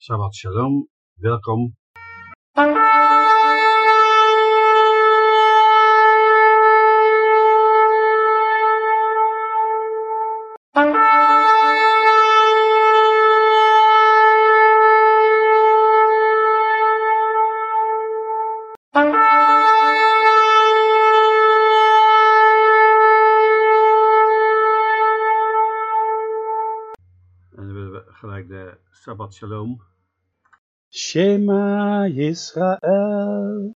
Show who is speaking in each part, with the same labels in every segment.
Speaker 1: Shabbat Shalom, welkom. En dan willen we gelijk de Shabbat Shalom.
Speaker 2: Shema Yisrael,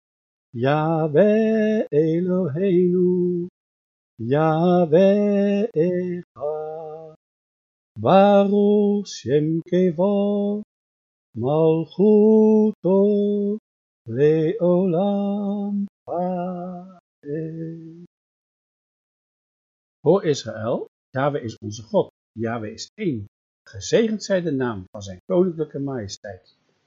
Speaker 2: Yahweh Eloheinu, Yahweh Echad, Baruch Shem Kevo, Malchuto, Leolam. Hoor Israël, Yahweh is onze God, Yahweh is één. Gezegend zij de naam van zijn koninklijke majesteit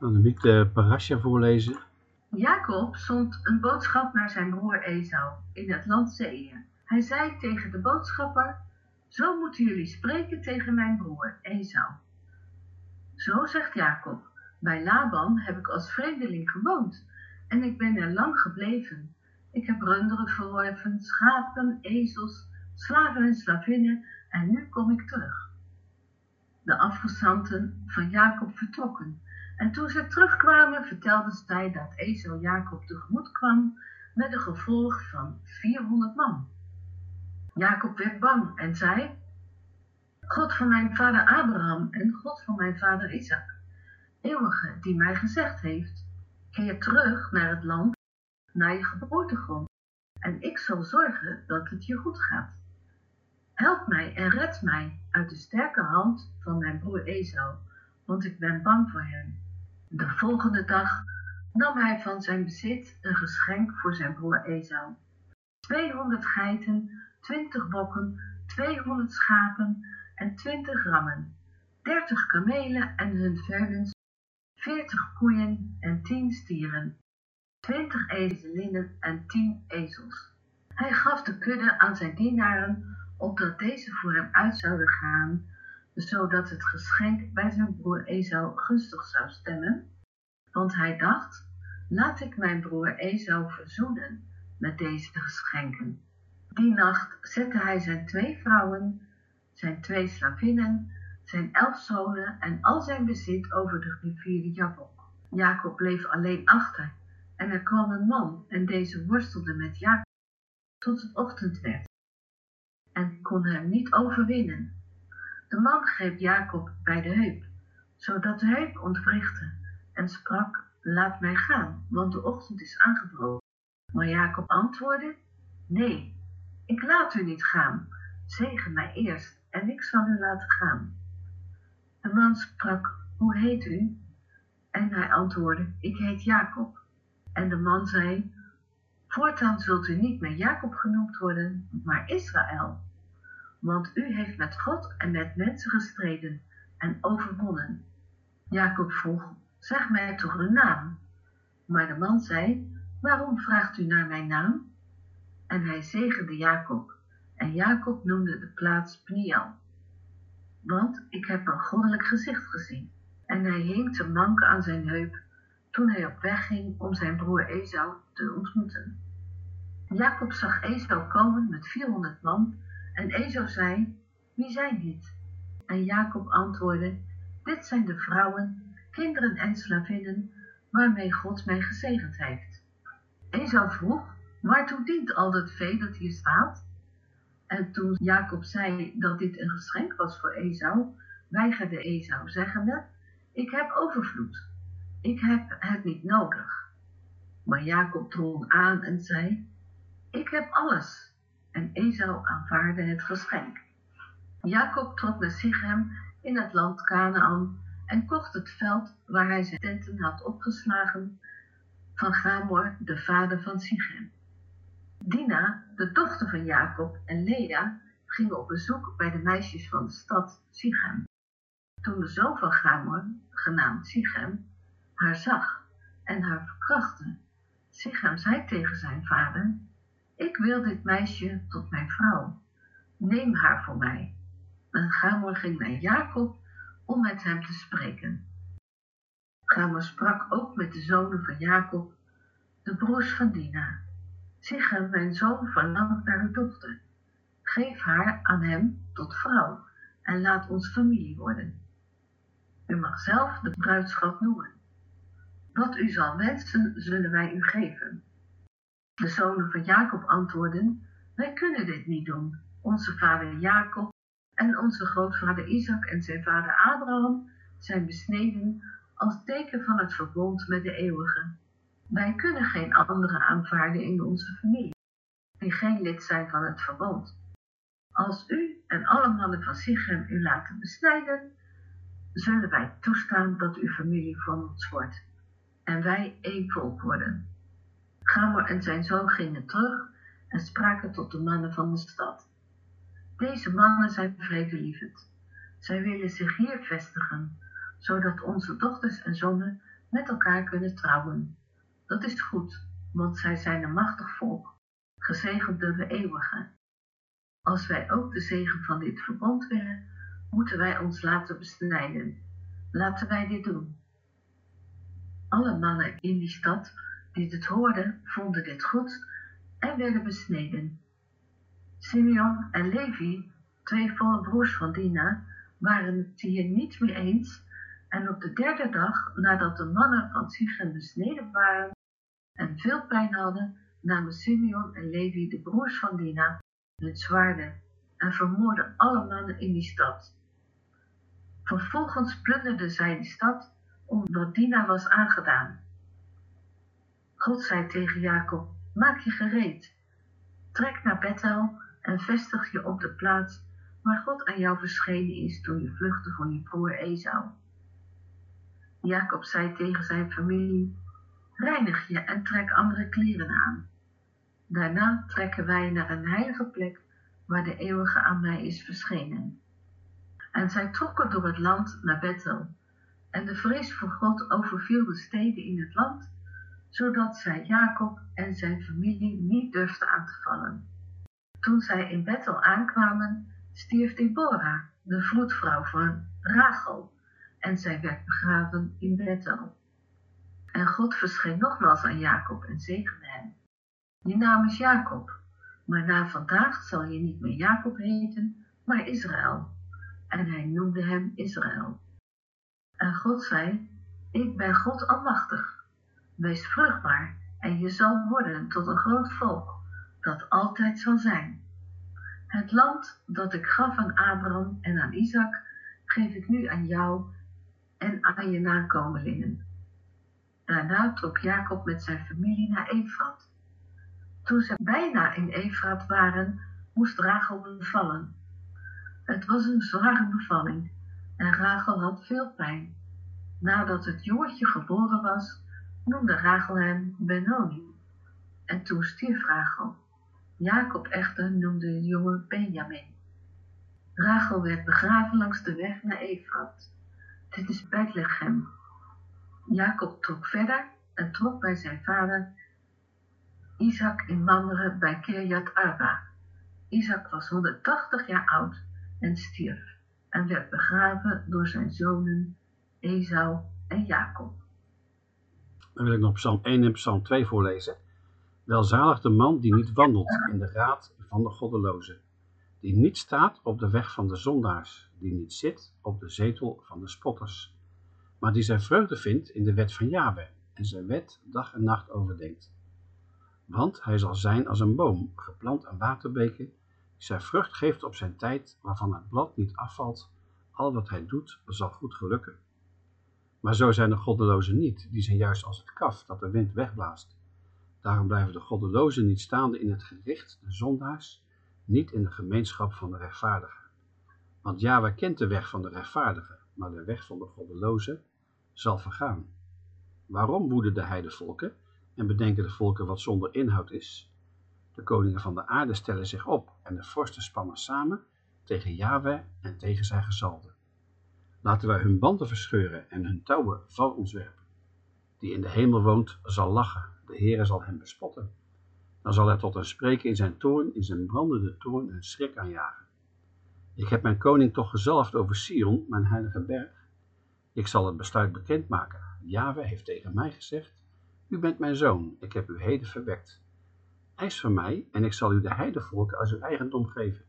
Speaker 1: Ik de parasha voorlezen.
Speaker 3: Jacob zond een boodschap naar zijn broer Esau in het land Seir. Hij zei tegen de boodschapper, zo moeten jullie spreken tegen mijn broer Esau. Zo zegt Jacob, bij Laban heb ik als vreemdeling gewoond en ik ben er lang gebleven. Ik heb runderen verworven, schapen, ezels, slaven en slavinnen en nu kom ik terug. De afgezanten van Jacob vertrokken en toen ze terugkwamen vertelde zij dat Esau Jacob tegemoet kwam met een gevolg van 400 man. Jacob werd bang en zei, God van mijn vader Abraham en God van mijn vader Isaac, eeuwige die mij gezegd heeft, keer terug naar het land, naar je geboortegrond, en ik zal zorgen dat het je goed gaat. Help mij en red mij uit de sterke hand van mijn broer Esau, want ik ben bang voor hem. De volgende dag nam hij van zijn bezit een geschenk voor zijn broer Esau. 200 geiten, 20 bokken, 200 schapen en 20 rammen, 30 kamelen en hun veulens, 40 koeien en 10 stieren, 20 ezelinnen en 10 ezels. Hij gaf de kudde aan zijn dienaren, opdat deze voor hem uit zouden gaan, zodat het geschenk bij zijn broer Esau gunstig zou stemmen, want hij dacht, laat ik mijn broer Esau verzoenen met deze geschenken. Die nacht zette hij zijn twee vrouwen, zijn twee slavinnen, zijn elf zonen en al zijn bezit over de rivier Jabok. Jacob bleef alleen achter en er kwam een man en deze worstelde met Jacob tot het ochtend werd en kon hem niet overwinnen. De man greep Jacob bij de heup, zodat de heup ontwrichtte en sprak, laat mij gaan, want de ochtend is aangebroken. Maar Jacob antwoordde, nee, ik laat u niet gaan, zegen mij eerst en ik zal u laten gaan. De man sprak, hoe heet u? En hij antwoordde, ik heet Jacob. En de man zei, voortaan zult u niet meer Jacob genoemd worden, maar Israël. Want u heeft met God en met mensen gestreden en overwonnen. Jacob vroeg, zeg mij toch uw naam. Maar de man zei, waarom vraagt u naar mijn naam? En hij zegende Jacob, en Jacob noemde de plaats Pniel. Want ik heb een goddelijk gezicht gezien. En hij hing te manken aan zijn heup, toen hij op weg ging om zijn broer Esau te ontmoeten. Jacob zag Esau komen met 400 man, en Esau zei, wie zijn dit? En Jacob antwoordde, dit zijn de vrouwen, kinderen en slavinnen waarmee God mij gezegend heeft. Esau vroeg, waartoe dient al dat vee dat hier staat? En toen Jacob zei dat dit een geschenk was voor Esau, weigerde Esau, zeggende, ik heb overvloed, ik heb het niet nodig. Maar Jacob drong aan en zei, ik heb alles. En Esau aanvaarde het geschenk. Jacob trok naar Sichem in het land Canaan en kocht het veld waar hij zijn tenten had opgeslagen van Gamor, de vader van Sichem. Dina, de dochter van Jacob en Lea gingen op bezoek bij de meisjes van de stad Sichem. Toen de zoon van Gamor, genaamd Sichem, haar zag en haar verkrachtte, Sichem zei tegen zijn vader, ik wil dit meisje tot mijn vrouw. Neem haar voor mij. En Gamor ging naar Jacob om met hem te spreken. Gamor sprak ook met de zonen van Jacob, de broers van Dina. Sichem, mijn zoon, verlangt naar uw dochter. Geef haar aan hem tot vrouw en laat ons familie worden. U mag zelf de bruidschat noemen. Wat u zal wensen, zullen wij u geven. De zonen van Jacob antwoordden, wij kunnen dit niet doen. Onze vader Jacob en onze grootvader Isaac en zijn vader Abraham zijn besneden als teken van het verbond met de eeuwige. Wij kunnen geen anderen aanvaarden in onze familie, die geen lid zijn van het verbond. Als u en alle mannen van Sichem u laten besnijden, zullen wij toestaan dat uw familie van ons wordt en wij één volk worden. Gamor en zijn zoon gingen terug en spraken tot de mannen van de stad. Deze mannen zijn vredelievend. Zij willen zich hier vestigen, zodat onze dochters en zonen met elkaar kunnen trouwen. Dat is goed, want zij zijn een machtig volk, gezegend door de eeuwige. Als wij ook de zegen van dit verbond willen, moeten wij ons laten besnijden. Laten wij dit doen. Alle mannen in die stad die dit hoorden, vonden dit goed en werden besneden. Simeon en Levi, twee volle broers van Dina, waren het hier niet mee eens en op de derde dag, nadat de mannen van Sichem besneden waren en veel pijn hadden, namen Simeon en Levi, de broers van Dina, hun zwaarden en vermoordden alle mannen in die stad. Vervolgens plunderden zij die stad omdat Dina was aangedaan. God zei tegen Jacob, maak je gereed, trek naar Bethel en vestig je op de plaats waar God aan jou verschenen is toen je vluchtte voor je broer Esau. Jacob zei tegen zijn familie, reinig je en trek andere kleren aan. Daarna trekken wij naar een heilige plek waar de eeuwige aan mij is verschenen. En zij trokken door het land naar Bethel, en de vrees voor God overviel de steden in het land, zodat zij Jacob en zijn familie niet durfden aan te vallen. Toen zij in Bethel aankwamen, stierf Deborah, de vroedvrouw van Rachel, en zij werd begraven in Bethel. En God verscheen nogmaals aan Jacob en zegende hem. Je naam is Jacob, maar na vandaag zal je niet meer Jacob heten, maar Israël. En hij noemde hem Israël. En God zei, ik ben God almachtig. Wees vruchtbaar en je zal worden tot een groot volk, dat altijd zal zijn. Het land dat ik gaf aan Abraham en aan Isaac, geef ik nu aan jou en aan je nakomelingen. Daarna trok Jacob met zijn familie naar Efrat. Toen ze bijna in Efrat waren, moest Rachel bevallen. Het was een zware bevalling en Rachel had veel pijn. Nadat het jongetje geboren was, noemde Rachel hem Benoni. En toen stierf Rachel. Jacob echter noemde de jongen Benjamin. Rachel werd begraven langs de weg naar Efrat. Dit is Bethlehem. Jacob trok verder en trok bij zijn vader Isaac in Mamre bij Kirjat Arba. Isaac was 180 jaar oud en stierf en werd begraven door zijn zonen Esau en Jacob.
Speaker 2: Dan wil ik nog Psalm 1 en Psalm 2 voorlezen. Welzalig de man die niet wandelt in de raad van de goddelozen, die niet staat op de weg van de zondaars, die niet zit op de zetel van de spotters, maar die zijn vreugde vindt in de wet van Yahweh en zijn wet dag en nacht overdenkt. Want hij zal zijn als een boom, geplant aan waterbeken, die zijn vrucht geeft op zijn tijd, waarvan het blad niet afvalt. Al wat hij doet, zal goed gelukken. Maar zo zijn de goddelozen niet, die zijn juist als het kaf dat de wind wegblaast. Daarom blijven de goddelozen niet staande in het gericht, de zondaars, niet in de gemeenschap van de rechtvaardigen. Want Yahweh kent de weg van de rechtvaardigen, maar de weg van de goddelozen zal vergaan. Waarom woeden de heidevolken en bedenken de volken wat zonder inhoud is? De koningen van de aarde stellen zich op en de vorsten spannen samen tegen Yahweh en tegen zijn gezalden. Laten wij hun banden verscheuren en hun touwen van ons werpen. Die in de hemel woont zal lachen, de Heere zal hem bespotten. Dan zal hij tot hen spreken in zijn toorn, in zijn brandende toorn een schrik aanjagen. Ik heb mijn koning toch gezalfd over Sion, mijn heilige berg. Ik zal het besluit bekendmaken. Yahweh heeft tegen mij gezegd, u bent mijn zoon, ik heb u heden verwekt. Eis van mij en ik zal u de heidevolken als uw eigendom geven,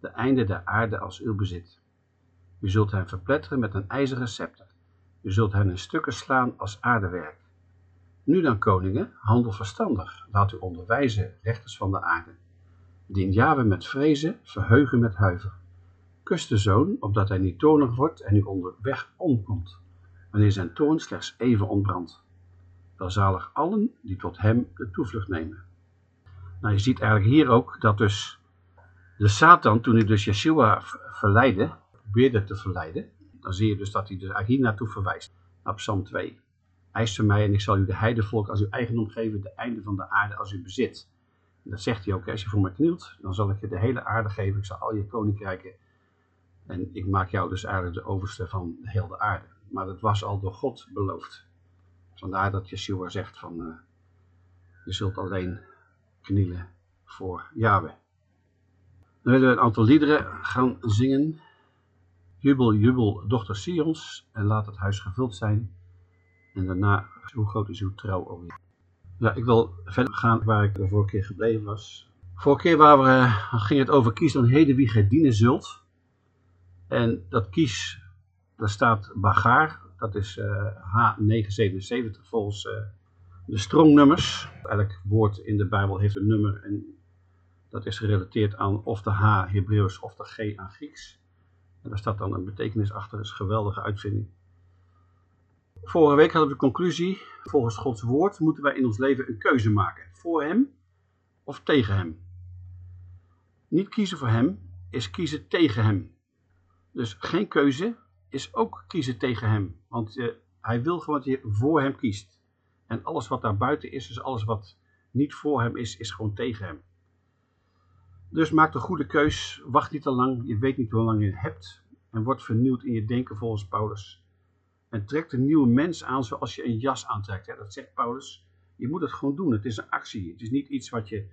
Speaker 2: de einde der aarde als uw bezit. U zult hen verpletteren met een ijzeren scepter. U zult hen in stukken slaan als aardewerk. Nu dan, koningen, handel verstandig. Laat u onderwijzen, rechters van de aarde. Dien Yahweh met vrezen, verheugen met huiver. Kus de zoon, opdat hij niet toornig wordt en u onderweg omkomt, wanneer zijn toorn slechts even ontbrandt. Welzalig allen die tot hem de toevlucht nemen. Nou, je ziet eigenlijk hier ook dat dus de Satan, toen hij dus Yeshua verleidde, probeerde te verleiden, dan zie je dus dat hij dus eigenlijk hier naartoe verwijst, naar Psalm 2. Eis van mij en ik zal u de heidevolk als uw eigendom geven, de einde van de aarde als uw bezit. Dat zegt hij ook, als je voor mij knielt, dan zal ik je de hele aarde geven, ik zal al je koninkrijken en ik maak jou dus eigenlijk de overste van heel de aarde. Maar dat was al door God beloofd. Vandaar dat Yeshua zegt van, uh, je zult alleen knielen voor Yahweh. Dan willen we een aantal liederen gaan zingen. Jubel, jubel, dochter Sions, en laat het huis gevuld zijn. En daarna, hoe groot is uw trouw alweer? Ja, ik wil verder gaan waar ik de vorige keer gebleven was. Vorige keer waar we, uh, ging het over kies dan heden wie gij dienen zult. En dat kies, daar staat Bagar, dat is uh, H977 volgens uh, de strongnummers. Elk woord in de Bijbel heeft een nummer en dat is gerelateerd aan of de H Hebreeuws of de G aan Grieks. En daar staat dan een betekenis achter, dat is een geweldige uitvinding. Vorige week hadden we de conclusie, volgens Gods woord moeten wij in ons leven een keuze maken. Voor hem of tegen hem. Niet kiezen voor hem is kiezen tegen hem. Dus geen keuze is ook kiezen tegen hem. Want uh, hij wil gewoon dat je voor hem kiest. En alles wat daar buiten is, dus alles wat niet voor hem is, is gewoon tegen hem. Dus maak de goede keus. Wacht niet te lang. Je weet niet hoe lang je hebt. En word vernieuwd in je denken volgens Paulus. En trek een nieuwe mens aan zoals je een jas aantrekt. Hè? Dat zegt Paulus. Je moet het gewoon doen. Het is een actie. Het is niet iets wat je,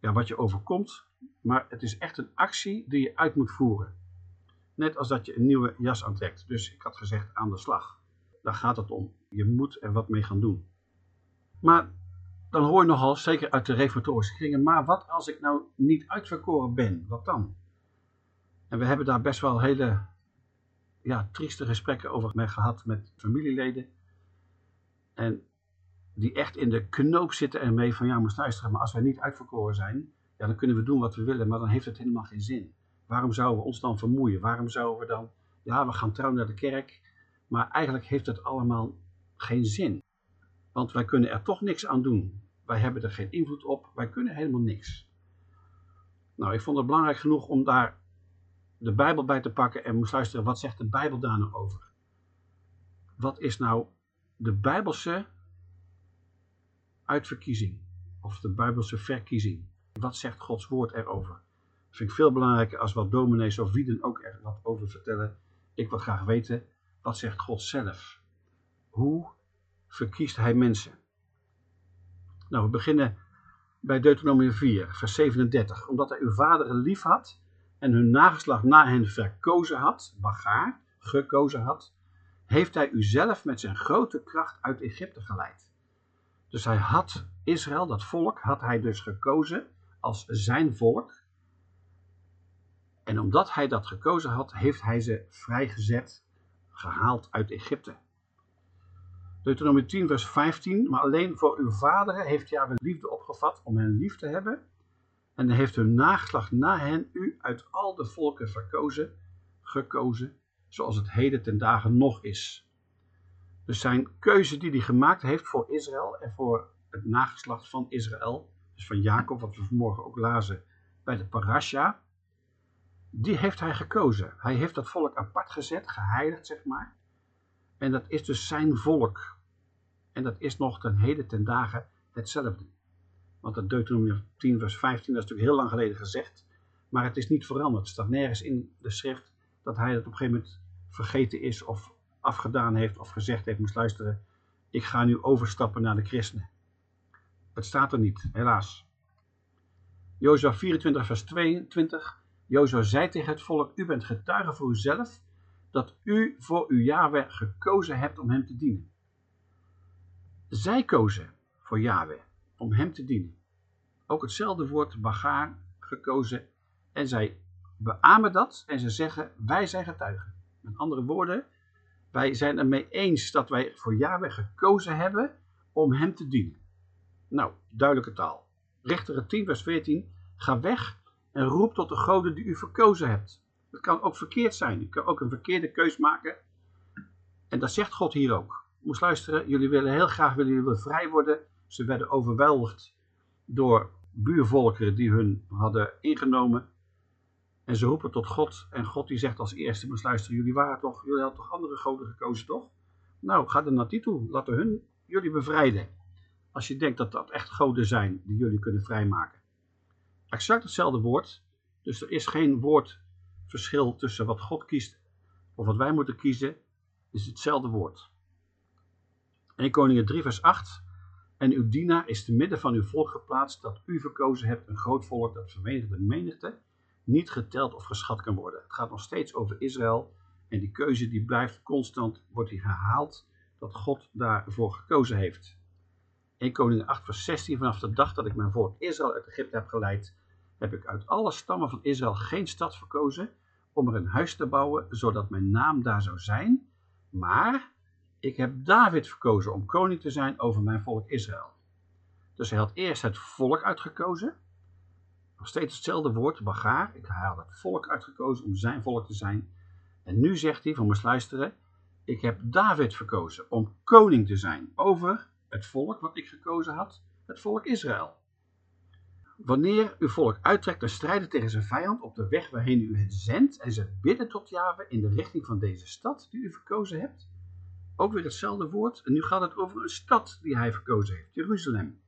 Speaker 2: ja, wat je overkomt. Maar het is echt een actie die je uit moet voeren. Net als dat je een nieuwe jas aantrekt. Dus ik had gezegd aan de slag. Daar gaat het om. Je moet er wat mee gaan doen. Maar dan hoor je nogal, zeker uit de reformatorische kringen, maar wat als ik nou niet uitverkoren ben? Wat dan? En we hebben daar best wel hele ja, trieste gesprekken over gehad met familieleden. En die echt in de knoop zitten ermee van ja, moest luisteren, maar als wij niet uitverkoren zijn, ja, dan kunnen we doen wat we willen, maar dan heeft het helemaal geen zin. Waarom zouden we ons dan vermoeien? Waarom zouden we dan, ja, we gaan trouw naar de kerk, maar eigenlijk heeft het allemaal geen zin. Want wij kunnen er toch niks aan doen. Wij hebben er geen invloed op, wij kunnen helemaal niks. Nou, ik vond het belangrijk genoeg om daar de Bijbel bij te pakken en moest luisteren, wat zegt de Bijbel daar nou over? Wat is nou de Bijbelse uitverkiezing? Of de Bijbelse verkiezing? Wat zegt Gods woord erover? vind ik veel belangrijker als wat dominees of wie dan ook er wat over vertellen. Ik wil graag weten, wat zegt God zelf? Hoe verkiest hij mensen? Nou, we beginnen bij Deuteronomium 4, vers 37. Omdat hij uw vaderen lief had en hun nageslag na hen verkozen had, bagaar, gekozen had, heeft hij u zelf met zijn grote kracht uit Egypte geleid. Dus hij had Israël, dat volk, had hij dus gekozen als zijn volk. En omdat hij dat gekozen had, heeft hij ze vrijgezet, gehaald uit Egypte. Deuteronomie 10 vers 15, maar alleen voor uw vaderen heeft Yahweh liefde opgevat om hen lief te hebben. En heeft hun nageslacht na hen u uit al de volken verkozen, gekozen, zoals het heden ten dagen nog is. Dus zijn keuze die hij gemaakt heeft voor Israël en voor het nageslacht van Israël, dus van Jacob, wat we vanmorgen ook lazen bij de parasha, die heeft hij gekozen. Hij heeft dat volk apart gezet, geheiligd zeg maar. En dat is dus zijn volk. En dat is nog ten heden ten dagen hetzelfde. Want dat Deuteronomie 10 vers 15, dat is natuurlijk heel lang geleden gezegd. Maar het is niet veranderd. Het staat nergens in de schrift dat hij dat op een gegeven moment vergeten is of afgedaan heeft of gezegd heeft, moest luisteren, ik ga nu overstappen naar de christenen. Het staat er niet, helaas. Jozua 24 vers 22, Jozua zei tegen het volk, u bent getuige voor uzelf, dat u voor uw Yahweh gekozen hebt om hem te dienen. Zij kozen voor Yahweh, om hem te dienen. Ook hetzelfde woord bagar, gekozen, en zij beamen dat en ze zeggen, wij zijn getuigen. Met andere woorden, wij zijn het mee eens dat wij voor Yahweh gekozen hebben om hem te dienen. Nou, duidelijke taal. Richter 10 vers 14, ga weg en roep tot de goden die u verkozen hebt. Dat kan ook verkeerd zijn. Je kan ook een verkeerde keus maken. En dat zegt God hier ook. Moest luisteren, jullie willen heel graag willen jullie vrij worden. Ze werden overweldigd door buurvolkeren die hun hadden ingenomen. En ze roepen tot God. En God die zegt als eerste, moest luisteren, jullie waren toch, jullie hadden toch andere goden gekozen, toch? Nou, ga er naar die toe. Laten hun jullie bevrijden. Als je denkt dat dat echt goden zijn die jullie kunnen vrijmaken. Exact hetzelfde woord. Dus er is geen woordverschil tussen wat God kiest of wat wij moeten kiezen. Is hetzelfde woord. 1 Koningen 3 vers 8. En uw dienaar is te midden van uw volk geplaatst dat u verkozen hebt, een groot volk dat vermenigde menigte niet geteld of geschat kan worden. Het gaat nog steeds over Israël en die keuze die blijft constant, wordt die herhaald, dat God daarvoor gekozen heeft. 1 Koning 8 vers 16, vanaf de dag dat ik mijn volk Israël uit Egypte heb geleid, heb ik uit alle stammen van Israël geen stad verkozen om er een huis te bouwen, zodat mijn naam daar zou zijn, maar ik heb David verkozen om koning te zijn over mijn volk Israël. Dus hij had eerst het volk uitgekozen, nog steeds hetzelfde woord, bagaar. Ik haal het volk uitgekozen om zijn volk te zijn. En nu zegt hij, van me luisteren, ik heb David verkozen om koning te zijn over het volk wat ik gekozen had, het volk Israël. Wanneer uw volk uittrekt en strijden tegen zijn vijand op de weg waarheen u het zendt en ze bidden tot Jahwe in de richting van deze stad die u verkozen hebt, ook weer hetzelfde woord. En nu gaat het over een stad die hij verkozen heeft, Jeruzalem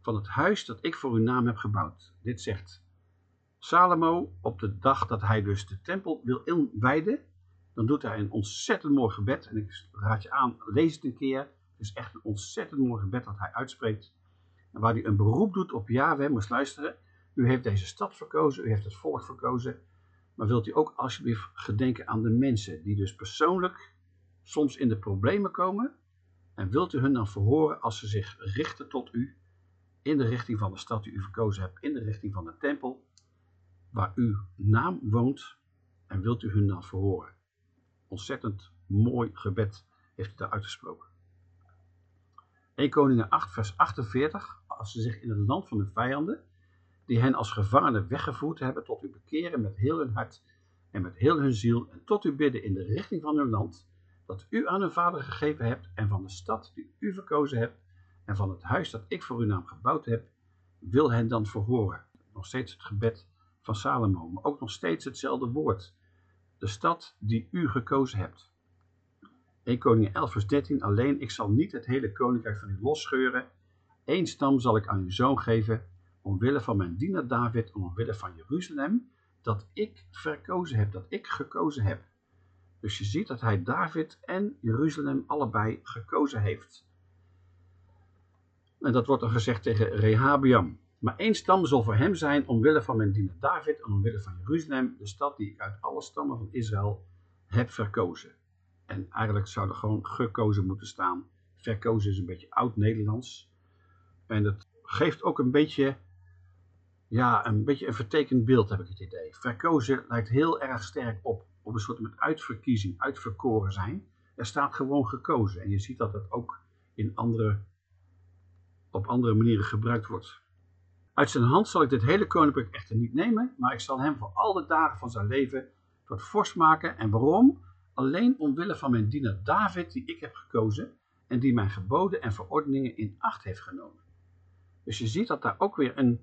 Speaker 2: van het huis dat ik voor uw naam heb gebouwd. Dit zegt Salomo op de dag dat hij dus de tempel wil inwijden. Dan doet hij een ontzettend mooi gebed. En ik raad je aan, lees het een keer. Het is echt een ontzettend mooi gebed dat hij uitspreekt. En waar hij een beroep doet op Yahweh, moest luisteren. U heeft deze stad verkozen, u heeft het volk verkozen. Maar wilt u ook alsjeblieft gedenken aan de mensen die dus persoonlijk soms in de problemen komen. En wilt u hun dan verhoren als ze zich richten tot u in de richting van de stad die u verkozen hebt, in de richting van de tempel, waar uw naam woont, en wilt u hun dan verhoren. Ontzettend mooi gebed heeft hij daar uitgesproken. 1 Koningen 8 vers 48, als ze zich in het land van hun vijanden, die hen als gevangenen weggevoerd hebben, tot u bekeren met heel hun hart en met heel hun ziel, en tot u bidden in de richting van hun land, dat u aan hun vader gegeven hebt, en van de stad die u verkozen hebt, en van het huis dat ik voor uw naam gebouwd heb, wil hen dan verhoren. Nog steeds het gebed van Salomo, maar ook nog steeds hetzelfde woord. De stad die u gekozen hebt. 1 Koning 11 vers 13, alleen ik zal niet het hele koninkrijk van u losscheuren. Eén stam zal ik aan uw zoon geven, omwille van mijn dienaar David, omwille van Jeruzalem, dat ik verkozen heb, dat ik gekozen heb. Dus je ziet dat hij David en Jeruzalem allebei gekozen heeft. En dat wordt dan gezegd tegen Rehabiam. Maar één stam zal voor hem zijn omwille van mijn diener David en omwille van Jeruzalem, de stad die ik uit alle stammen van Israël heb verkozen. En eigenlijk zou er gewoon gekozen moeten staan. Verkozen is een beetje oud-Nederlands. En het geeft ook een beetje, ja, een beetje een vertekend beeld, heb ik het idee. Verkozen lijkt heel erg sterk op, op een soort met uitverkiezing, uitverkoren zijn. Er staat gewoon gekozen. En je ziet dat het ook in andere, op andere manieren gebruikt wordt. Uit zijn hand zal ik dit hele koninkrijk echter niet nemen, maar ik zal hem voor al de dagen van zijn leven tot vorst maken. En waarom? Alleen omwille van mijn dienaar David, die ik heb gekozen en die mijn geboden en verordeningen in acht heeft genomen. Dus je ziet dat daar ook weer een,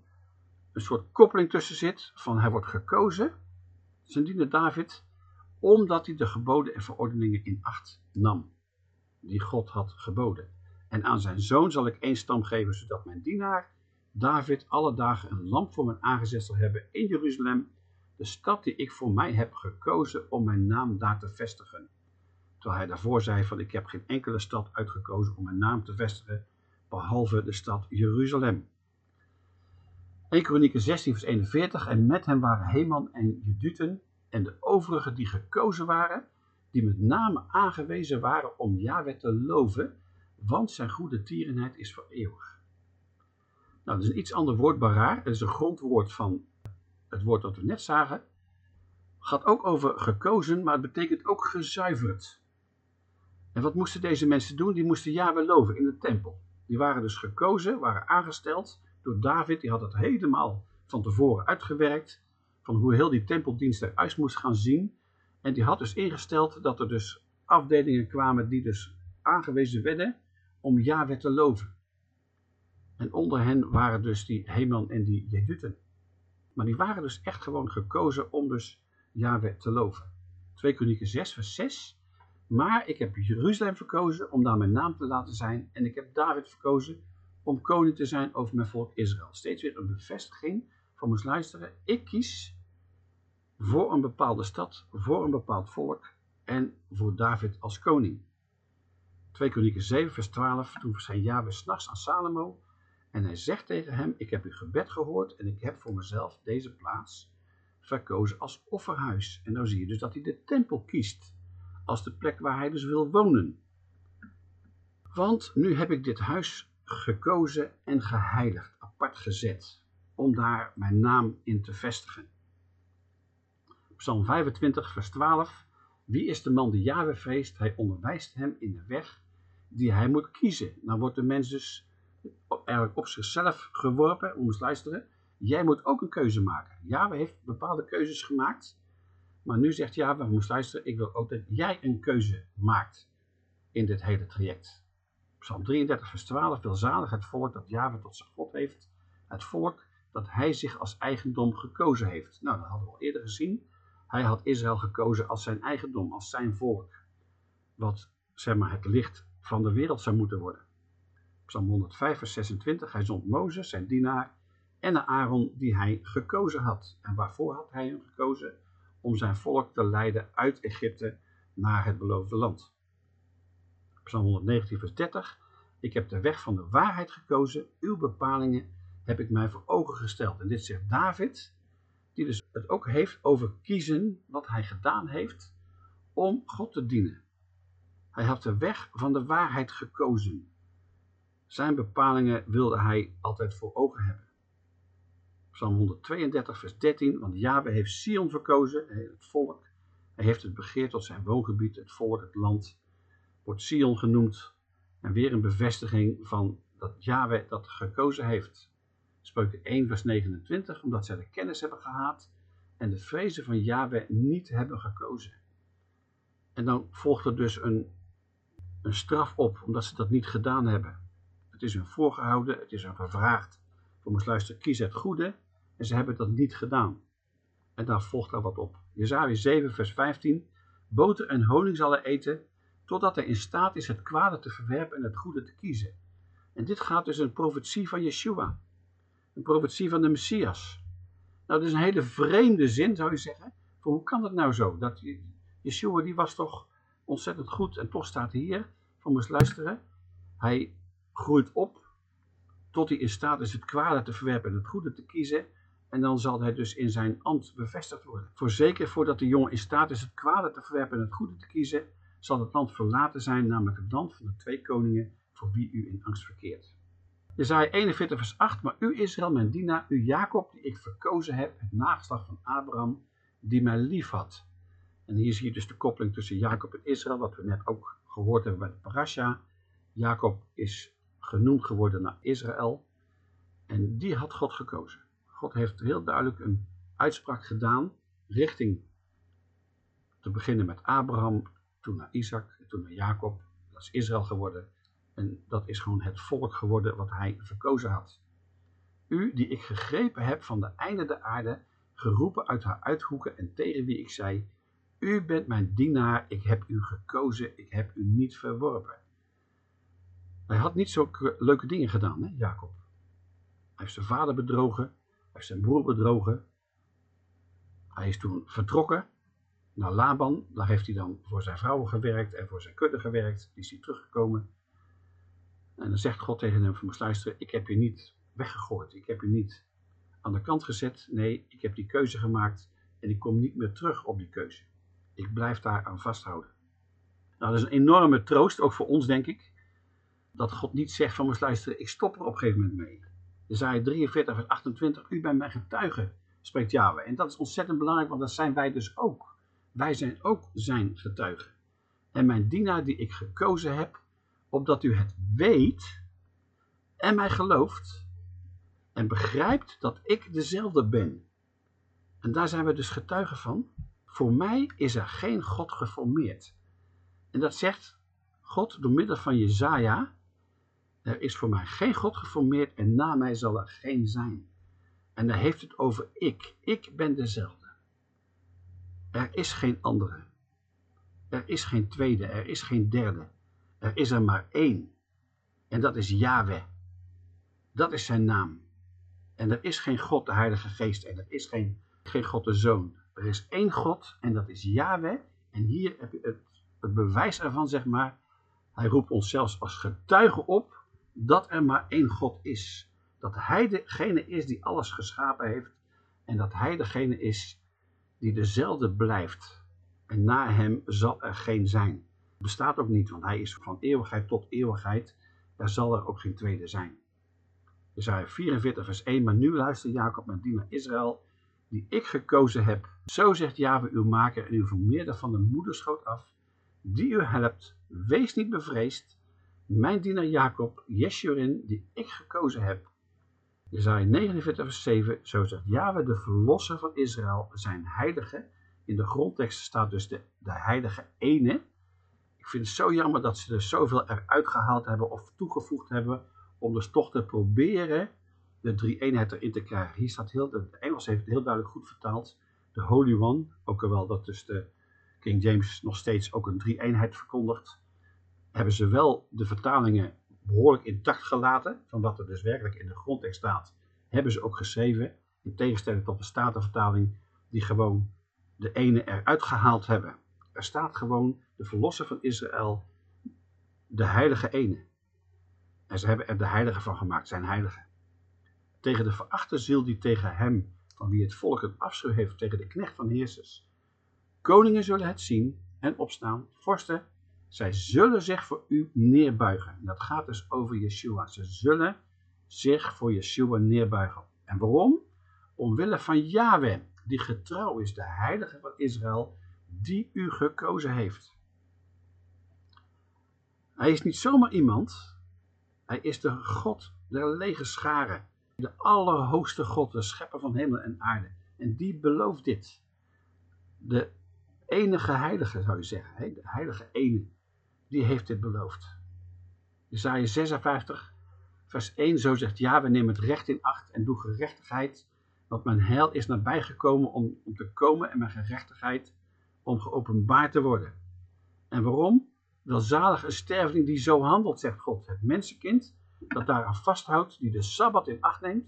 Speaker 2: een soort koppeling tussen zit, van hij wordt gekozen, zijn dienaar David, omdat hij de geboden en verordeningen in acht nam, die God had geboden. En aan zijn zoon zal ik één stam geven, zodat mijn dienaar David alle dagen een lamp voor mijn aangezet zal hebben in Jeruzalem, de stad die ik voor mij heb gekozen om mijn naam daar te vestigen. Terwijl hij daarvoor zei van ik heb geen enkele stad uitgekozen om mijn naam te vestigen, behalve de stad Jeruzalem. 1 Kronieken 16 vers 41 en met hem waren Heman en Jeduten en de overigen die gekozen waren, die met name aangewezen waren om Yahweh te loven, want zijn goede tierenheid is voor eeuwig. Nou, dat is een iets ander woord, baraar. Het is een grondwoord van het woord dat we net zagen. Gaat ook over gekozen, maar het betekent ook gezuiverd. En wat moesten deze mensen doen? Die moesten Yahweh loven in de tempel. Die waren dus gekozen, waren aangesteld door David. Die had het helemaal van tevoren uitgewerkt. Van hoe heel die tempeldienst eruit moest gaan zien. En die had dus ingesteld dat er dus afdelingen kwamen die dus aangewezen werden om Yahweh te loven. En onder hen waren dus die Heman en die Jeduten. Maar die waren dus echt gewoon gekozen om dus Yahweh te loven. 2 Kronieken 6 vers 6. Maar ik heb Jeruzalem verkozen om daar mijn naam te laten zijn. En ik heb David verkozen om koning te zijn over mijn volk Israël. Steeds weer een bevestiging van ons luisteren. Ik kies voor een bepaalde stad, voor een bepaald volk en voor David als koning. 2 Kronieken 7 vers 12. Toen verscheen Yahweh s'nachts aan Salomo en hij zegt tegen hem, ik heb uw gebed gehoord en ik heb voor mezelf deze plaats verkozen als offerhuis. En nou zie je dus dat hij de tempel kiest als de plek waar hij dus wil wonen. Want nu heb ik dit huis gekozen en geheiligd, apart gezet, om daar mijn naam in te vestigen. Psalm 25, vers 12. Wie is de man die Yahweh vreest? Hij onderwijst hem in de weg die hij moet kiezen. Nou wordt de mens dus eigenlijk op zichzelf geworpen, om eens luisteren. Jij moet ook een keuze maken. Yahweh heeft bepaalde keuzes gemaakt. Maar nu zegt Yahweh, moest luisteren, ik wil ook dat jij een keuze maakt in dit hele traject. Psalm 33 vers 12, welzalig het volk dat Yahweh tot zijn God heeft. Het volk dat hij zich als eigendom gekozen heeft. Nou, dat hadden we al eerder gezien. Hij had Israël gekozen als zijn eigendom, als zijn volk. Wat, zeg maar, het licht van de wereld zou moeten worden. Psalm 105 vers 26, hij zond Mozes, zijn dienaar, en Aaron die hij gekozen had. En waarvoor had hij hem gekozen? Om zijn volk te leiden uit Egypte naar het beloofde land. Psalm 119 vers 30, ik heb de weg van de waarheid gekozen, uw bepalingen heb ik mij voor ogen gesteld. En dit zegt David, die dus het ook heeft over kiezen wat hij gedaan heeft om God te dienen. Hij had de weg van de waarheid gekozen. Zijn bepalingen wilde hij altijd voor ogen hebben. Psalm 132 vers 13, want Yahweh heeft Sion verkozen, het volk. Hij heeft het begeerd tot zijn woongebied, het volk, het land, wordt Sion genoemd. En weer een bevestiging van dat Yahweh dat gekozen heeft. Spreuken 1 vers 29, omdat zij de kennis hebben gehaat en de vrezen van Yahweh niet hebben gekozen. En dan volgt er dus een, een straf op, omdat ze dat niet gedaan hebben. Het is hun voorgehouden, het is hun gevraagd. Voor ons luisteren, kies het goede. En ze hebben dat niet gedaan. En daar volgt er wat op. Jezaja 7 vers 15. Boter en honing zal hij eten, totdat hij in staat is het kwade te verwerpen en het goede te kiezen. En dit gaat dus een profetie van Yeshua. Een profetie van de Messias. Nou, dat is een hele vreemde zin, zou je zeggen. Voor hoe kan het nou zo? Dat Yeshua, die was toch ontzettend goed. En toch staat hier, van ons luisteren. Hij groeit op tot hij in staat is het kwade te verwerpen en het goede te kiezen. En dan zal hij dus in zijn ambt bevestigd worden. Voorzeker voordat de jongen in staat is het kwade te verwerpen en het goede te kiezen, zal het land verlaten zijn, namelijk het land van de twee koningen voor wie u in angst verkeert. Jezaja 41 vers 8, maar u Israël, mijn dienaar, u Jacob, die ik verkozen heb, het nageslacht van Abraham, die mij lief had. En hier zie je dus de koppeling tussen Jacob en Israël, wat we net ook gehoord hebben bij de parasha. Jacob is genoemd geworden naar Israël. En die had God gekozen. God heeft heel duidelijk een uitspraak gedaan richting te beginnen met Abraham, toen naar Isaac, toen naar Jacob. Dat is Israël geworden. En dat is gewoon het volk geworden wat hij verkozen had. U die ik gegrepen heb van de einde der aarde, geroepen uit haar uithoeken en tegen wie ik zei, u bent mijn dienaar, ik heb u gekozen, ik heb u niet verworpen. Hij had niet zo leuke dingen gedaan, hè, Jacob. Hij heeft zijn vader bedrogen, hij heeft zijn broer bedrogen. Hij is toen vertrokken naar Laban, daar heeft hij dan voor zijn vrouwen gewerkt en voor zijn kudde gewerkt. Die is hij teruggekomen. En dan zegt God tegen hem van luisteren, ik heb je niet weggegooid, ik heb je niet aan de kant gezet. Nee, ik heb die keuze gemaakt en ik kom niet meer terug op die keuze. Ik blijf daar aan vasthouden. Nou, dat is een enorme troost, ook voor ons denk ik, dat God niet zegt van luisteren, ik stop er op een gegeven moment mee. Jezaja 43 vers 28, u bent mijn getuige, spreekt Yahweh. En dat is ontzettend belangrijk, want dat zijn wij dus ook. Wij zijn ook zijn getuigen. En mijn dienaar die ik gekozen heb, opdat u het weet en mij gelooft en begrijpt dat ik dezelfde ben. En daar zijn we dus getuigen van. Voor mij is er geen God geformeerd. En dat zegt God door middel van Jezaja. Er is voor mij geen God geformeerd en na mij zal er geen zijn. En daar heeft het over ik. Ik ben dezelfde. Er is geen andere. Er is geen tweede, er is geen derde. Er is er maar één. En dat is Yahweh. Dat is zijn naam. En er is geen God, de Heilige Geest. En er is geen, geen God, de Zoon. Er is één God en dat is Yahweh. En hier heb je het, het bewijs ervan, zeg maar. Hij roept ons zelfs als getuige op dat er maar één God is. Dat Hij degene is die alles geschapen heeft. En dat Hij degene is die dezelfde blijft. En na Hem zal er geen zijn. Bestaat ook niet, want Hij is van eeuwigheid tot eeuwigheid. Er zal er ook geen tweede zijn. Jesaja 44 vers 1, maar nu luister Jacob mijn dienaar Israël, die ik gekozen heb. Zo zegt Jahwe uw maker en uw vermeerder van de moederschoot af, die u helpt. Wees niet bevreesd, mijn dienaar Jacob, Jesjurin, die ik gekozen heb. Jesaja 49 vers 7, zo zegt Jahwe de verlosser van Israël, zijn heilige. In de grondtekst staat dus de, de heilige ene. Ik vind het zo jammer dat ze er zoveel eruit gehaald hebben of toegevoegd hebben om dus toch te proberen de drie eenheid erin te krijgen. Hier staat heel, de Engels heeft het heel duidelijk goed vertaald. De Holy One, ook al dat dus de King James nog steeds ook een drie eenheid verkondigt, hebben ze wel de vertalingen behoorlijk intact gelaten, van wat er dus werkelijk in de grondtekst staat, hebben ze ook geschreven, in tegenstelling tot de Statenvertaling, die gewoon de ene eruit gehaald hebben. Er staat gewoon de verlosser van Israël, de heilige ene. En ze hebben er de heilige van gemaakt, zijn heilige. Tegen de verachte ziel die tegen hem, van wie het volk een afschuw heeft, tegen de knecht van heersers. Koningen zullen het zien en opstaan, vorsten, zij zullen zich voor u neerbuigen. En dat gaat dus over Yeshua. Ze zullen zich voor Yeshua neerbuigen. En waarom? Omwille van Yahweh, die getrouw is, de heilige van Israël, die u gekozen heeft. Hij is niet zomaar iemand, hij is de God der lege scharen. De allerhoogste God, de schepper van hemel en aarde. En die belooft dit. De enige heilige zou je zeggen. De heilige ene. Die heeft dit beloofd. Jezaja 56 vers 1 zo zegt ja, we nemen het recht in acht en doe gerechtigheid. Want mijn heil is nabijgekomen om, om te komen en mijn gerechtigheid om geopenbaard te worden. En waarom? Welzalig een sterveling die zo handelt, zegt God. Het mensenkind dat daaraan vasthoudt, die de Sabbat in acht neemt,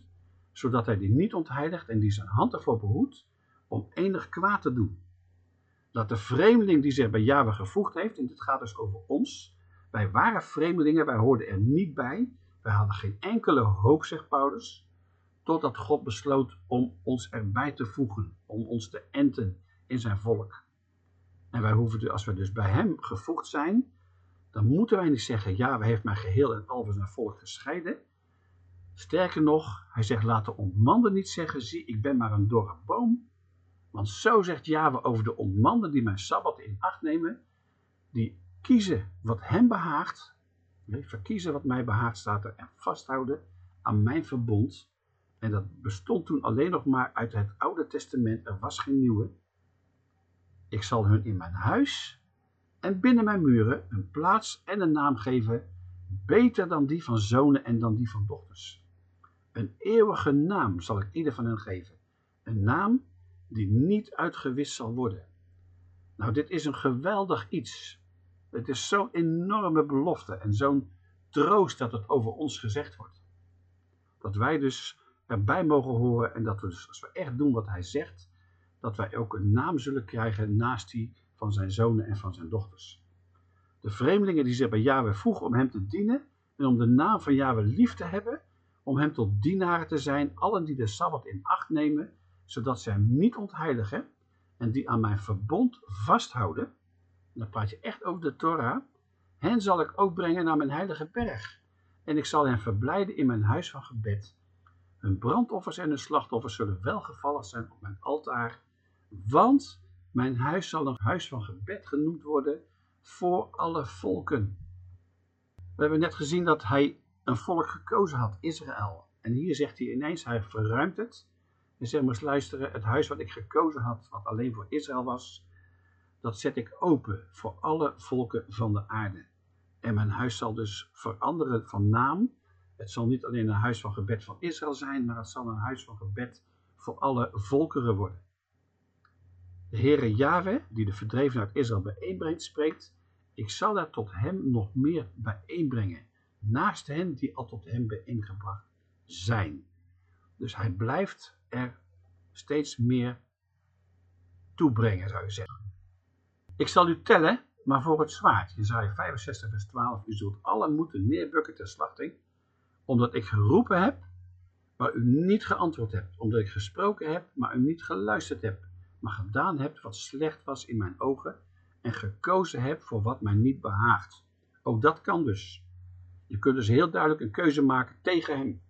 Speaker 2: zodat hij die niet ontheiligt en die zijn hand ervoor behoedt om enig kwaad te doen. Dat de vreemdeling die zich bij Yahweh gevoegd heeft, en dit gaat dus over ons, wij waren vreemdelingen, wij hoorden er niet bij, wij hadden geen enkele hoop, zegt Paulus, totdat God besloot om ons erbij te voegen, om ons te enten in zijn volk. En wij hoeven, als we dus bij hem gevoegd zijn, dan moeten wij niet zeggen, ja, we heeft mij geheel en al van zijn volk gescheiden. Sterker nog, hij zegt, laat de ontmanden niet zeggen, zie, ik ben maar een dorre boom. Want zo zegt Jahwe over de ontmanden die mijn Sabbat in acht nemen, die kiezen wat hem behaagt, verkiezen wat mij behaagt staat er, en vasthouden aan mijn verbond. En dat bestond toen alleen nog maar uit het Oude Testament, er was geen nieuwe. Ik zal hun in mijn huis en binnen mijn muren een plaats en een naam geven, beter dan die van zonen en dan die van dochters. Een eeuwige naam zal ik ieder van hen geven, een naam die niet uitgewist zal worden. Nou, dit is een geweldig iets. Het is zo'n enorme belofte en zo'n troost dat het over ons gezegd wordt. Dat wij dus erbij mogen horen en dat we dus, als we echt doen wat hij zegt, dat wij ook een naam zullen krijgen naast die van zijn zonen en van zijn dochters. De vreemdelingen die zich bij Yahweh vroegen om hem te dienen en om de naam van Yahweh lief te hebben, om hem tot dienaren te zijn, allen die de Sabbat in acht nemen, zodat zij niet ontheiligen en die aan mijn verbond vasthouden, dan praat je echt over de Torah, hen zal ik ook brengen naar mijn heilige berg. En ik zal hen verblijden in mijn huis van gebed. Hun brandoffers en hun slachtoffers zullen welgevallig zijn op mijn altaar, want mijn huis zal een huis van gebed genoemd worden voor alle volken. We hebben net gezien dat hij een volk gekozen had, Israël. En hier zegt hij ineens, hij verruimt het. En zegt maar eens luisteren, het huis wat ik gekozen had, wat alleen voor Israël was, dat zet ik open voor alle volken van de aarde. En mijn huis zal dus veranderen van naam. Het zal niet alleen een huis van gebed van Israël zijn, maar het zal een huis van gebed voor alle volkeren worden. De Heere Yahweh, die de verdreven uit Israël bijeenbrengt, spreekt, ik zal daar tot hem nog meer bijeenbrengen, naast hen die al tot hem bijeengebracht zijn. Dus hij blijft er steeds meer toebrengen, zou je zeggen. Ik zal u tellen, maar voor het zwaard. Jezaja 65 vers 12. U zult allen moeten neerbukken ter slachting, omdat ik geroepen heb, maar u niet geantwoord hebt. Omdat ik gesproken heb, maar u niet geluisterd hebt. Maar gedaan hebt wat slecht was in mijn ogen en gekozen hebt voor wat mij niet behaagt. Ook dat kan dus. Je kunt dus heel duidelijk een keuze maken tegen hem.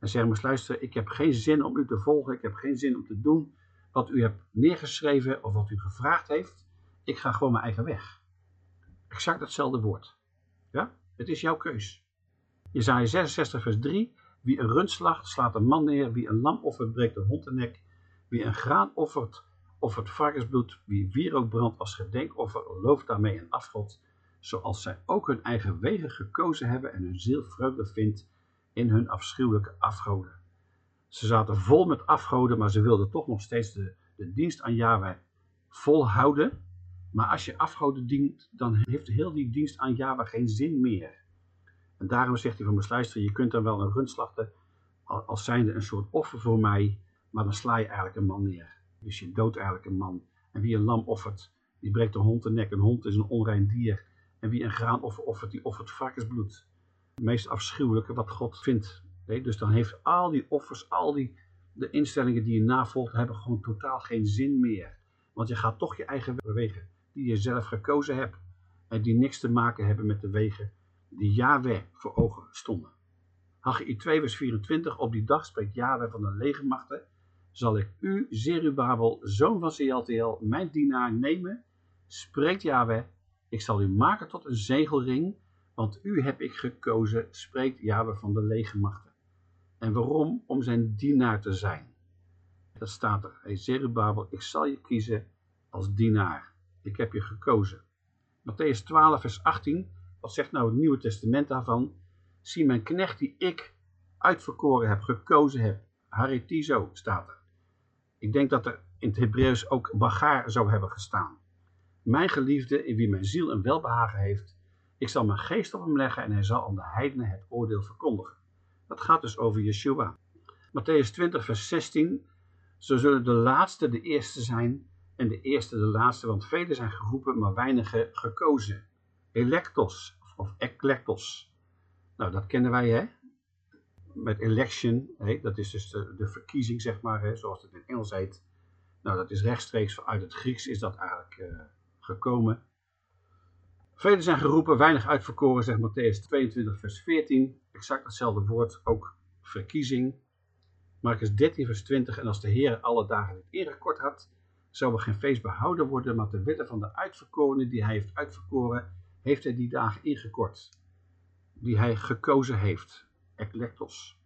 Speaker 2: En zeggen, maar luister, ik heb geen zin om u te volgen. Ik heb geen zin om te doen wat u hebt neergeschreven of wat u gevraagd heeft. Ik ga gewoon mijn eigen weg. Exact hetzelfde woord. Ja, het is jouw keus. Jezaja 66 vers 3. Wie een rund slacht, slaat een man neer. Wie een lam offert, breekt een hond de nek. Wie een graan offert, offert varkensbloed. Wie wierook brandt als gedenkoffer, looft daarmee een afgod. Zoals zij ook hun eigen wegen gekozen hebben en hun ziel vreugde vindt in hun afschuwelijke afgoden. Ze zaten vol met afgoden, maar ze wilden toch nog steeds de, de dienst aan Yahweh volhouden. Maar als je afgoden dient, dan heeft heel die dienst aan Yahweh geen zin meer. En daarom zegt hij van besluister, je kunt dan wel een rund slachten als zijnde een soort offer voor mij, maar dan sla je eigenlijk een man neer. Dus je doodt eigenlijk een man. En wie een lam offert, die breekt een hond de nek. Een hond is een onrein dier. En wie een graanoffer offert, die offert varkensbloed. Meest afschuwelijke wat God vindt. Dus dan heeft al die offers, al die de instellingen die je navolgt, hebben gewoon totaal geen zin meer. Want je gaat toch je eigen wegen, die je zelf gekozen hebt. En die niks te maken hebben met de wegen die Yahweh voor ogen stonden. Haggai 2 vers 24, op die dag spreekt Yahweh van de legermachten, zal ik u, Zerubabel, zoon van Sealtiel, mijn dienaar, nemen, spreekt Yahweh, ik zal u maken tot een zegelring, want u heb ik gekozen, spreekt Yahweh van de legermachten. En waarom? Om zijn dienaar te zijn. Dat staat er. Hey Zerubabel, ik zal je kiezen als dienaar. Ik heb je gekozen. Matthäus 12 vers 18, wat zegt nou het Nieuwe Testament daarvan? Zie mijn knecht die ik uitverkoren heb, gekozen heb. Haritizo staat er. Ik denk dat er in het Hebreeuws ook bagar zou hebben gestaan. Mijn geliefde, in wie mijn ziel een welbehagen heeft, ik zal mijn geest op hem leggen en hij zal aan de heidenen het oordeel verkondigen. Dat gaat dus over Yeshua. Matthäus 20 vers 16, zo zullen de laatste de eerste zijn en de eerste de laatste, want velen zijn geroepen, maar weinigen gekozen. Electos of eklektos. Nou, dat kennen wij hè. Met election, hè? dat is dus de, verkiezing zeg maar, hè? zoals het in Engels heet. Nou, dat is rechtstreeks vanuit het Grieks is dat eigenlijk uh, gekomen. Velen zijn geroepen, weinig uitverkoren, zegt Matthäus 22 vers 14. Exact hetzelfde woord, ook verkiezing. Marcus 13 vers 20. En als de Heer alle dagen niet ingekort had, zou er geen feest behouden worden, maar ter wille van de uitverkorenen die hij heeft uitverkoren, heeft hij die dagen ingekort, die hij gekozen heeft, eklektos.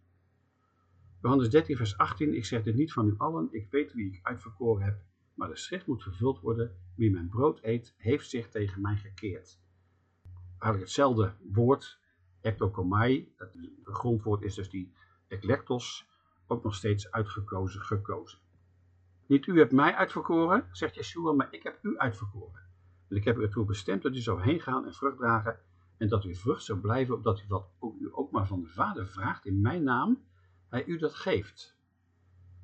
Speaker 2: Johannes 13, vers 18, ik zeg dit niet van u allen, ik weet wie ik uitverkoren heb, maar de schrift moet vervuld worden, wie mijn brood eet, heeft zich tegen mij gekeerd. Eigenlijk hetzelfde woord, ektokomai, het grondwoord is dus die eklektos, ook nog steeds uitgekozen, gekozen. Niet u hebt mij uitverkoren, zegt Yeshua, maar ik heb u uitverkoren. En ik heb u ertoe bestemd dat u zou heen gaan en vrucht dragen en dat u vrucht zou blijven, opdat u wat u ook maar van de Vader vraagt in mijn naam, hij u dat geeft.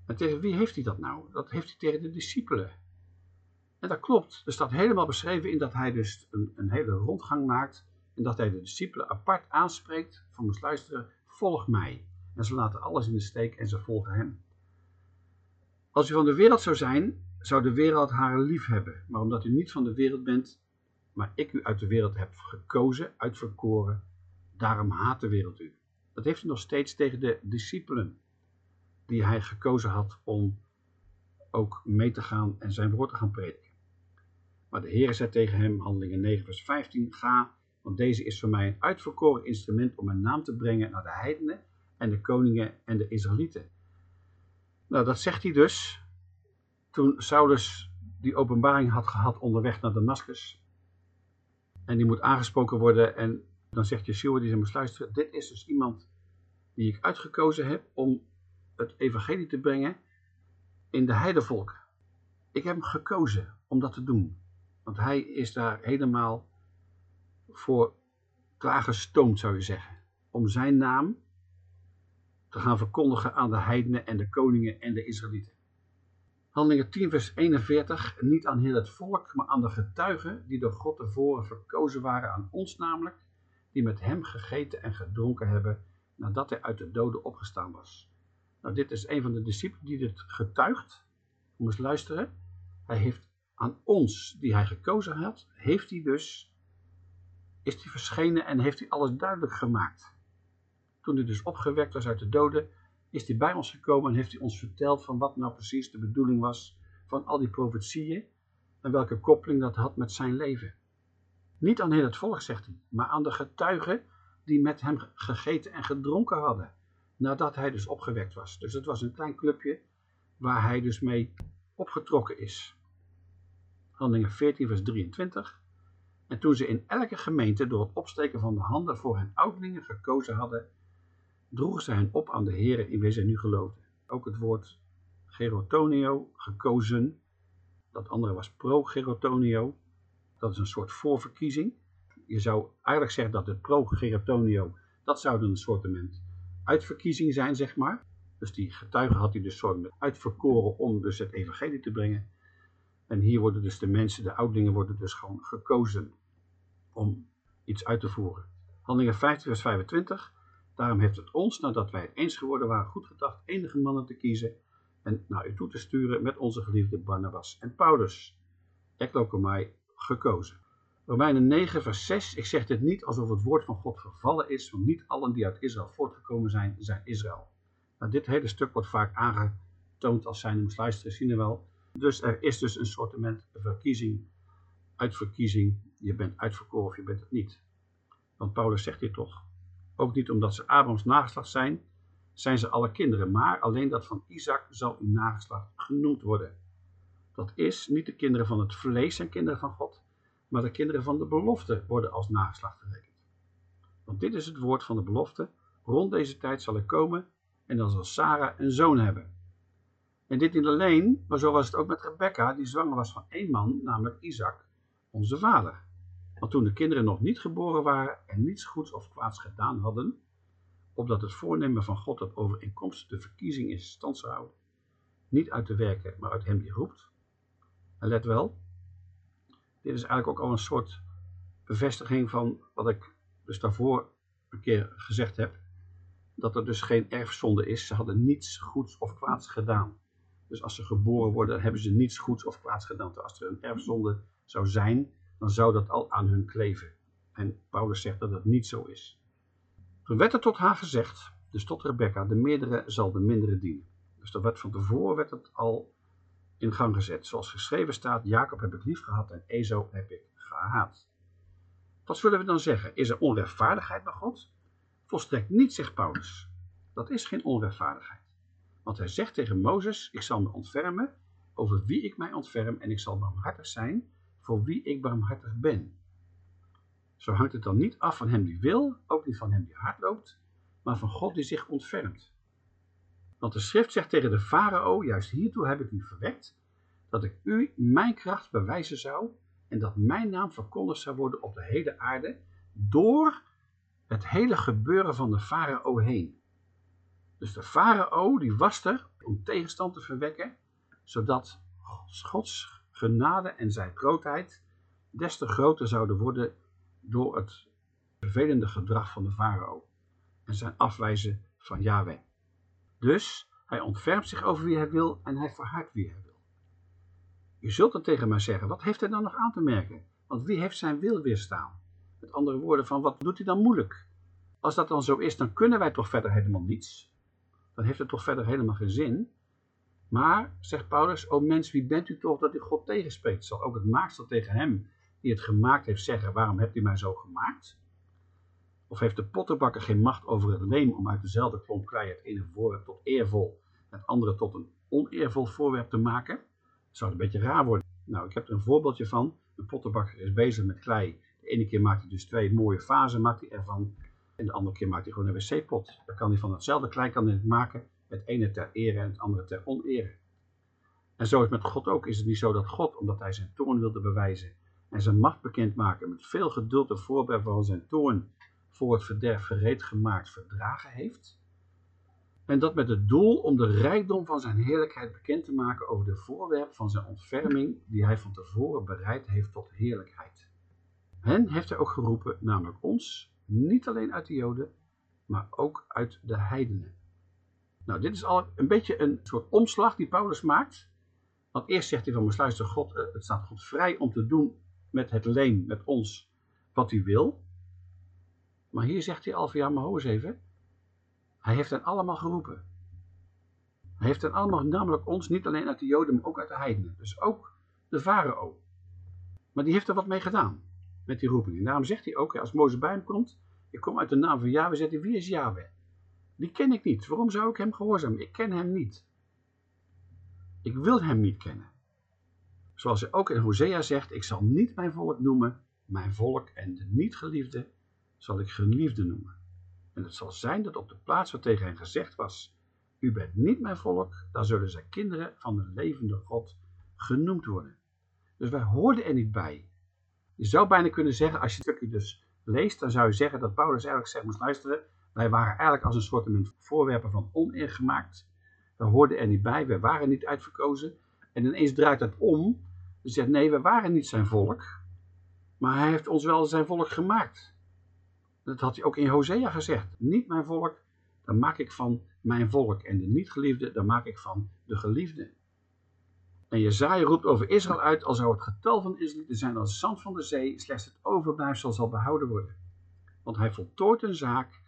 Speaker 2: En tegen wie heeft hij dat nou? Dat heeft hij tegen de discipelen. En dat klopt. Er staat helemaal beschreven in dat hij dus een hele rondgang maakt en dat hij de discipelen apart aanspreekt van moest luisteren, volg mij. En ze laten alles in de steek en ze volgen hem. Als u van de wereld zou zijn, zou de wereld haar lief hebben. Maar omdat u niet van de wereld bent, maar ik u uit de wereld heb gekozen, uitverkoren, daarom haat de wereld u. Dat heeft hij nog steeds tegen de discipelen die hij gekozen had om ook mee te gaan en zijn woord te gaan prediken. Maar de Heer zei tegen hem, handelingen 9 vers 15, ga, want deze is voor mij een uitverkoren instrument om mijn naam te brengen naar de heidenen en de koningen en de Israëlieten. Nou, dat zegt hij dus toen Saulus die openbaring had gehad onderweg naar Damascus. En die moet aangesproken worden en dan zegt Yeshua, die moest luisteren, dit is dus iemand die ik uitgekozen heb om het evangelie te brengen in de heidevolken. Ik heb hem gekozen om dat te doen. Want hij is daar helemaal voor klaargestoomd, zou je zeggen. Om zijn naam te gaan verkondigen aan de heidenen en de koningen en de Israëlieten. Handelingen 10 vers 41, niet aan heel het volk, maar aan de getuigen die door God tevoren verkozen waren, aan ons namelijk, die met hem gegeten en gedronken hebben, nadat hij uit de doden opgestaan was. Nou, dit is een van de discipelen die dit getuigt. Moet eens luisteren. Hij heeft aan ons, die hij gekozen had, heeft hij dus, is hij verschenen en heeft hij alles duidelijk gemaakt. Toen hij dus opgewekt was uit de doden, is hij bij ons gekomen en heeft hij ons verteld van wat nou precies de bedoeling was van al die profetieën en welke koppeling dat had met zijn leven. Niet aan heel het volk, zegt hij, maar aan de getuigen die met hem gegeten en gedronken hadden, nadat hij dus opgewekt was. Dus het was een klein clubje waar hij dus mee opgetrokken is. Handelingen 14 vers 23. En toen ze in elke gemeente door het opsteken van de handen voor hun ouderlingen gekozen hadden, droegen ze hen op aan de Heeren in wie zij nu geloofden. Ook het woord gerotonio, gekozen, dat andere was pro-gerotonio, dat is een soort voorverkiezing. Je zou eigenlijk zeggen dat het pro-gerotonio, dat zou een soort uitverkiezing zijn, zeg maar. Dus die getuigen had hij dus soort uitverkoren om dus het evangelie te brengen. En hier worden dus de mensen, de ouderlingen worden dus gewoon gekozen om iets uit te voeren. Handelingen 15 vers 25. Daarom heeft het ons, nadat wij het eens geworden waren, goed gedacht enige mannen te kiezen en naar u toe te sturen met onze geliefde Barnabas en Paulus. Eklokomai gekozen. Romeinen 9 vers 6. Ik zeg dit niet alsof het woord van God vervallen is, want niet allen die uit Israël voortgekomen zijn, zijn Israël. Nou, dit hele stuk wordt vaak aangetoond als zijn luisteren, zien er wel. Dus er is dus een soort verkiezing, uitverkiezing. Je bent uitverkoren of je bent het niet. Want Paulus zegt dit toch. Ook niet omdat ze Abrahams nageslacht zijn, zijn ze alle kinderen, maar alleen dat van Isaac zal uw nageslacht genoemd worden. Dat is, niet de kinderen van het vlees zijn kinderen van God, maar de kinderen van de belofte worden als nageslacht gerekend. Want dit is het woord van de belofte, rond deze tijd zal ik komen en dan zal Sarah een zoon hebben. En dit niet alleen, maar zo was het ook met Rebecca, die zwanger was van één man, namelijk Isaac, onze vader. Want toen de kinderen nog niet geboren waren en niets goeds of kwaads gedaan hadden, opdat het voornemen van God dat overeenkomstig de verkiezing in stand zou houden, niet uit te werken, maar uit hem die roept. En let wel, dit is eigenlijk ook al een soort bevestiging van wat ik dus daarvoor een keer gezegd heb, dat er dus geen erfzonde is. Ze hadden niets goeds of kwaads gedaan. Dus als ze geboren worden, hebben ze niets goeds of kwaads gedaan. Als er een erfzonde zou zijn, dan zou dat al aan hun kleven. En Paulus zegt dat dat niet zo is. Toen werd er tot haar gezegd, dus tot Rebecca, de meerdere zal de mindere dienen. Dus dat werd van tevoren werd het al in gang gezet. Zoals geschreven staat, Jacob heb ik lief gehad en Ezo heb ik gehaat. Wat zullen we dan zeggen? Is er onrechtvaardigheid bij God? Volstrekt niet, zegt Paulus. Dat is geen onrechtvaardigheid. Want hij zegt tegen Mozes, ik zal me ontfermen over wie ik mij ontferm en ik zal barmhartig zijn voor wie ik barmhartig ben. Zo hangt het dan niet af van hem die wil, ook niet van hem die hard loopt, maar van God die zich ontfermt. Want de schrift zegt tegen de farao, juist hiertoe heb ik u verwekt, dat ik u mijn kracht bewijzen zou en dat mijn naam verkondigd zou worden op de hele aarde door het hele gebeuren van de farao heen. Dus de farao die was er om tegenstand te verwekken, zodat Gods genade en zijn grootheid des te groter zouden worden door het vervelende gedrag van de farao en zijn afwijzen van Yahweh. Dus hij ontfermt zich over wie hij wil en hij verhardt wie hij wil. U zult dan tegen mij zeggen, wat heeft hij dan nog aan te merken? Want wie heeft zijn wil weerstaan? Met andere woorden, van wat doet hij dan moeilijk? Als dat dan zo is, dan kunnen wij toch verder helemaal niets. Dan heeft het toch verder helemaal geen zin. Maar, zegt Paulus, o mens, wie bent u toch dat u God tegenspreekt? Zal ook het maaksel tegen hem die het gemaakt heeft zeggen, waarom hebt u mij zo gemaakt? Of heeft de pottenbakker geen macht over het leem om uit dezelfde klomp klei het ene voorwerp tot eervol, het andere tot een oneervol voorwerp te maken? Dat zou een beetje raar worden. Nou, ik heb er een voorbeeldje van. Een pottenbakker is bezig met klei. De ene keer maakt hij dus twee mooie vazen maakt hij ervan. En de andere keer maakt hij gewoon een wc-pot. Dan kan hij van hetzelfde klei kan hij het maken. Het ene ter ere en het andere ter onere. En zo is met God ook. Is het niet zo dat God, omdat hij zijn toorn wilde bewijzen en zijn macht bekendmaken, met veel geduld de voorwerp van zijn toorn voor het verderf gereed gemaakt verdragen heeft? En dat met het doel om de rijkdom van zijn heerlijkheid bekend te maken over de voorwerp van zijn ontferming die hij van tevoren bereid heeft tot heerlijkheid. Hen heeft hij ook geroepen, namelijk ons, niet alleen uit de Joden, maar ook uit de heidenen. Nou, dit is al een beetje een soort omslag die Paulus maakt. Want eerst zegt hij van, mijn luister, God, eh, het staat God vrij om te doen met het leen, met ons, wat hij wil. Maar hier zegt hij al van, ja, maar hoor eens even. Hij heeft hen allemaal geroepen. Hij heeft hen allemaal, namelijk ons, niet alleen uit de Joden, maar ook uit de heidenen. Dus ook de farao. Maar die heeft er wat mee gedaan, met die roeping. En daarom zegt hij ook, als Mozes bij hem komt, ik kom uit de naam van Yahweh, zegt hij, wie is Yahweh? Die ken ik niet. Waarom zou ik hem gehoorzamen? Ik ken hem niet. Ik wil hem niet kennen. Zoals hij ook in Hosea zegt, ik zal niet mijn volk noemen, mijn volk en de niet geliefde zal ik geliefde noemen. En het zal zijn dat op de plaats waar tegen hen gezegd was, u bent niet mijn volk, dan zullen zij kinderen van de levende God genoemd worden. Dus wij hoorden er niet bij. Je zou bijna kunnen zeggen, als je het stukje dus leest, dan zou je zeggen dat Paulus eigenlijk zegt, moest luisteren, wij waren eigenlijk als een soort voorwerpen van oneer gemaakt. We hoorden er niet bij, we waren niet uitverkozen. En ineens draait het om. Hij zegt, nee, we waren niet zijn volk. Maar hij heeft ons wel zijn volk gemaakt. Dat had hij ook in Hosea gezegd. Niet mijn volk, dan maak ik van mijn volk. En de niet-geliefde, dan maak ik van de geliefde. En Jezaja roept over Israël uit, al zou het getal van Israëlieten zijn als zand van de zee, slechts het overblijfsel zal behouden worden. Want hij voltooit een zaak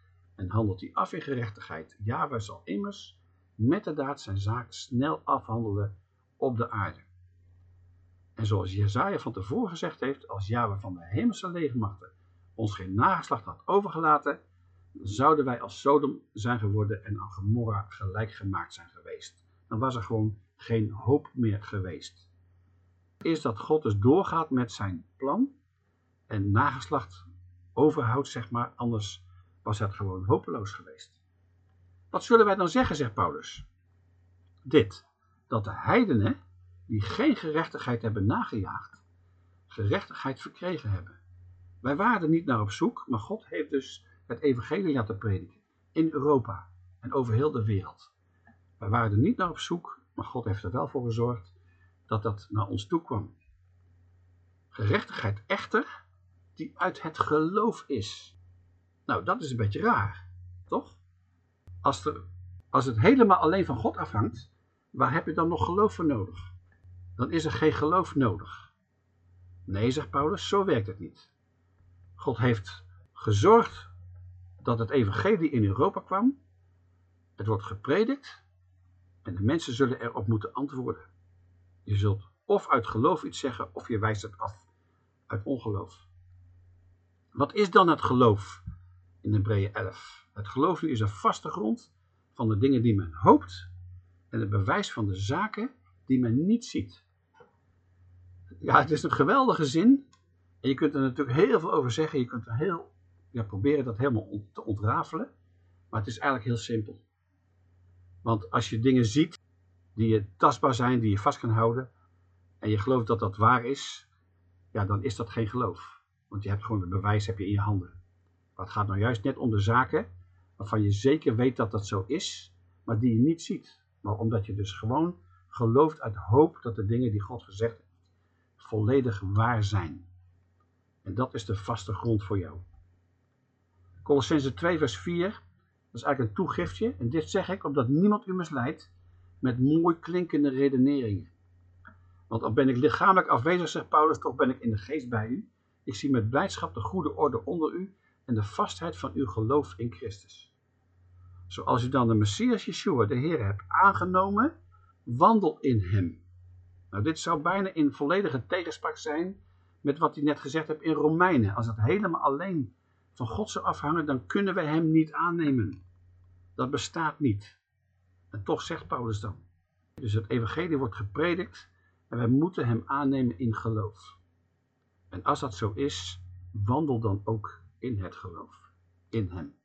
Speaker 2: en handelt die af in gerechtigheid. Java zal immers met de daad zijn zaak snel afhandelen op de aarde. En zoals Jezaja van tevoren gezegd heeft, als Java van de hemelse legermachten ons geen nageslacht had overgelaten, zouden wij als Sodom zijn geworden en aan Gomorra gelijk gemaakt zijn geweest. Dan was er gewoon geen hoop meer geweest. Is dat God dus doorgaat met zijn plan en nageslacht overhoudt, zeg maar, anders was het gewoon hopeloos geweest. Wat zullen wij dan zeggen, zegt Paulus? Dit, dat de heidenen, die geen gerechtigheid hebben nagejaagd, gerechtigheid verkregen hebben. Wij waren er niet naar op zoek, maar God heeft dus het evangelie laten prediken. In Europa en over heel de wereld. Wij waren er niet naar op zoek, maar God heeft er wel voor gezorgd dat dat naar ons toe kwam. Gerechtigheid echter, die uit het geloof is. Nou, dat is een beetje raar, toch? Als, als het helemaal alleen van God afhangt, waar heb je dan nog geloof voor nodig? Dan is er geen geloof nodig. Nee, zegt Paulus, zo werkt het niet. God heeft gezorgd dat het evangelie in Europa kwam. Het wordt gepredikt en de mensen zullen erop moeten antwoorden. Je zult of uit geloof iets zeggen of je wijst het af uit ongeloof. Wat is dan het geloof in Hebreeën 11? Het geloof nu is een vaste grond van de dingen die men hoopt en het bewijs van de zaken die men niet ziet. Ja, het is een geweldige zin. En je kunt er natuurlijk heel veel over zeggen. Je kunt er heel, ja, proberen dat helemaal te ontrafelen. Maar het is eigenlijk heel simpel. Want als je dingen ziet die je tastbaar zijn, die je vast kan houden, en je gelooft dat dat waar is, ja, dan is dat geen geloof. Want je hebt gewoon het bewijs heb je in je handen. Maar het gaat nou juist net om de zaken waarvan je zeker weet dat dat zo is, maar die je niet ziet. Maar omdat je dus gewoon gelooft uit hoop dat de dingen die God gezegd heeft volledig waar zijn. En dat is de vaste grond voor jou. Colossense 2 vers 4, dat is eigenlijk een toegiftje. En dit zeg ik omdat niemand u misleidt met mooi klinkende redeneringen. Want al ben ik lichamelijk afwezig, zegt Paulus, toch ben ik in de geest bij u. Ik zie met blijdschap de goede orde onder u en de vastheid van uw geloof in Christus. Zoals u dan de Messias Yeshua, de Heer, hebt aangenomen, wandel in hem. Nou, dit zou bijna in volledige tegenspraak zijn met wat hij net gezegd heeft in Romeinen. Als het helemaal alleen van God zou afhangen, dan kunnen we hem niet aannemen. Dat bestaat niet. En toch zegt Paulus dan. Dus het evangelie wordt gepredikt en wij moeten hem aannemen in geloof. En als dat zo is, wandel dan ook in het geloof. In hem.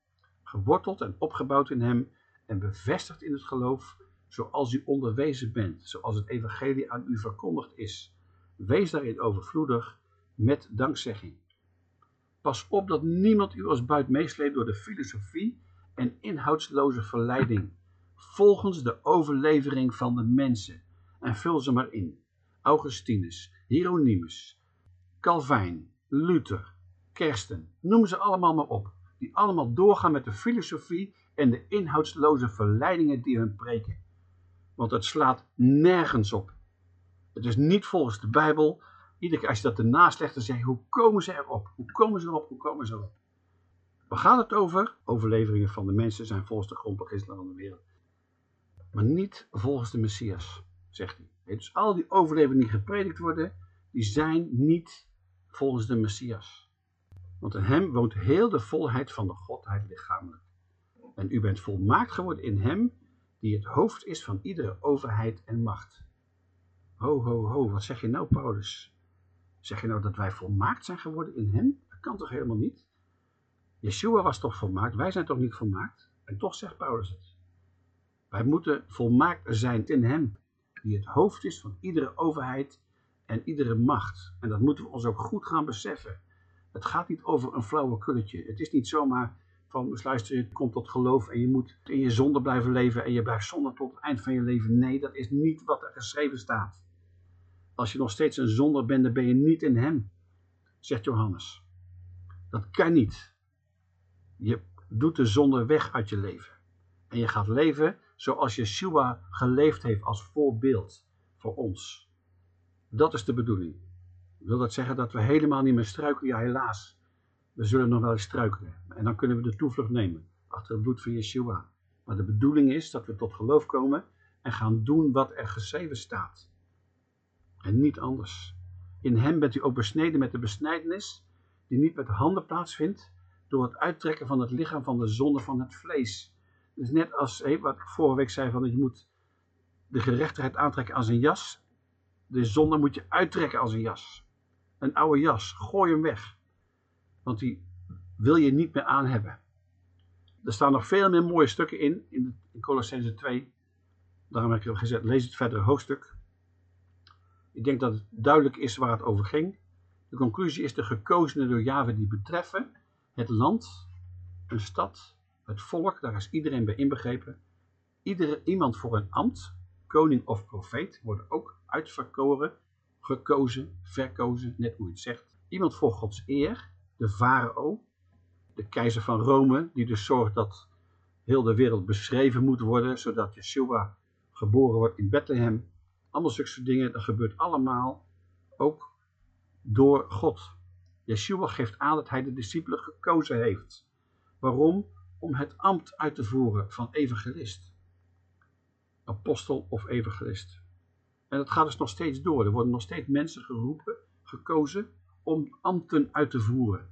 Speaker 2: Geworteld en opgebouwd in hem en bevestigd in het geloof, zoals u onderwezen bent, zoals het evangelie aan u verkondigd is. Wees daarin overvloedig met dankzegging. Pas op dat niemand u als buit meesleept door de filosofie en inhoudsloze verleiding, volgens de overlevering van de mensen. En vul ze maar in. Augustinus, Hieronymus, Calvijn, Luther, Kersten, noem ze allemaal maar op, die allemaal doorgaan met de filosofie en de inhoudsloze verleidingen die hun preken. Want het slaat nergens op. Het is niet volgens de Bijbel. Iedere keer als je dat ernaast legt, dan zeg je, hoe komen ze erop? Hoe komen ze erop? Hoe komen ze erop? Waar gaat het over? Overleveringen van de mensen zijn volgens de grondbeginselen van de wereld. Maar niet volgens de Messias, zegt hij. Dus al die overleveringen die gepredikt worden, die zijn niet volgens de Messias. Want in hem woont heel de volheid van de Godheid lichamelijk. En u bent volmaakt geworden in hem, die het hoofd is van iedere overheid en macht. Ho, ho, ho, wat zeg je nou, Paulus? Zeg je nou dat wij volmaakt zijn geworden in hem? Dat kan toch helemaal niet? Yeshua was toch volmaakt, wij zijn toch niet volmaakt? En toch zegt Paulus het. Wij moeten volmaakt zijn in hem, die het hoofd is van iedere overheid en iedere macht. En dat moeten we ons ook goed gaan beseffen. Het gaat niet over een flauwe kulletje. Het is niet zomaar van, luister, je komt tot geloof en je moet in je zonde blijven leven en je blijft zonde tot het eind van je leven. Nee, dat is niet wat er geschreven staat. Als je nog steeds een zonder bent, dan ben je niet in hem, zegt Johannes. Dat kan niet. Je doet de zonde weg uit je leven. En je gaat leven zoals Yeshua geleefd heeft als voorbeeld voor ons. Dat is de bedoeling. Wil dat zeggen dat we helemaal niet meer struikelen? Ja, helaas. We zullen nog wel eens struikelen. En dan kunnen we de toevlucht nemen achter het bloed van Yeshua. Maar de bedoeling is dat we tot geloof komen en gaan doen wat er geschreven staat. En niet anders. In hem bent u ook besneden met de besnijdenis die niet met handen plaatsvindt door het uittrekken van het lichaam van de zonde van het vlees. Dus net als wat ik vorige week zei, van dat je moet de gerechtigheid aantrekken als een jas. De zonde moet je uittrekken als een jas. Een oude jas, gooi hem weg. Want die wil je niet meer aan hebben. Er staan nog veel meer mooie stukken in, in, Colossense 2. Daarom heb ik gezet, lees het verdere hoofdstuk. Ik denk dat het duidelijk is waar het over ging. De conclusie is de gekozenen door Java die betreffen het land, een stad, het volk, daar is iedereen bij inbegrepen. Iedere, iemand voor een ambt, koning of profeet, worden ook uitverkoren, gekozen, verkozen, net hoe je het zegt. Iemand voor Gods eer, de farao, de keizer van Rome, die dus zorgt dat heel de wereld beschreven moet worden, zodat Yeshua geboren wordt in Bethlehem. Allemaal zulke dingen, dat gebeurt allemaal ook door God. Yeshua geeft aan dat hij de discipelen gekozen heeft. Waarom? Om het ambt uit te voeren van evangelist. Apostel of evangelist. En dat gaat dus nog steeds door. Er worden nog steeds mensen geroepen, gekozen, om ambten uit te voeren.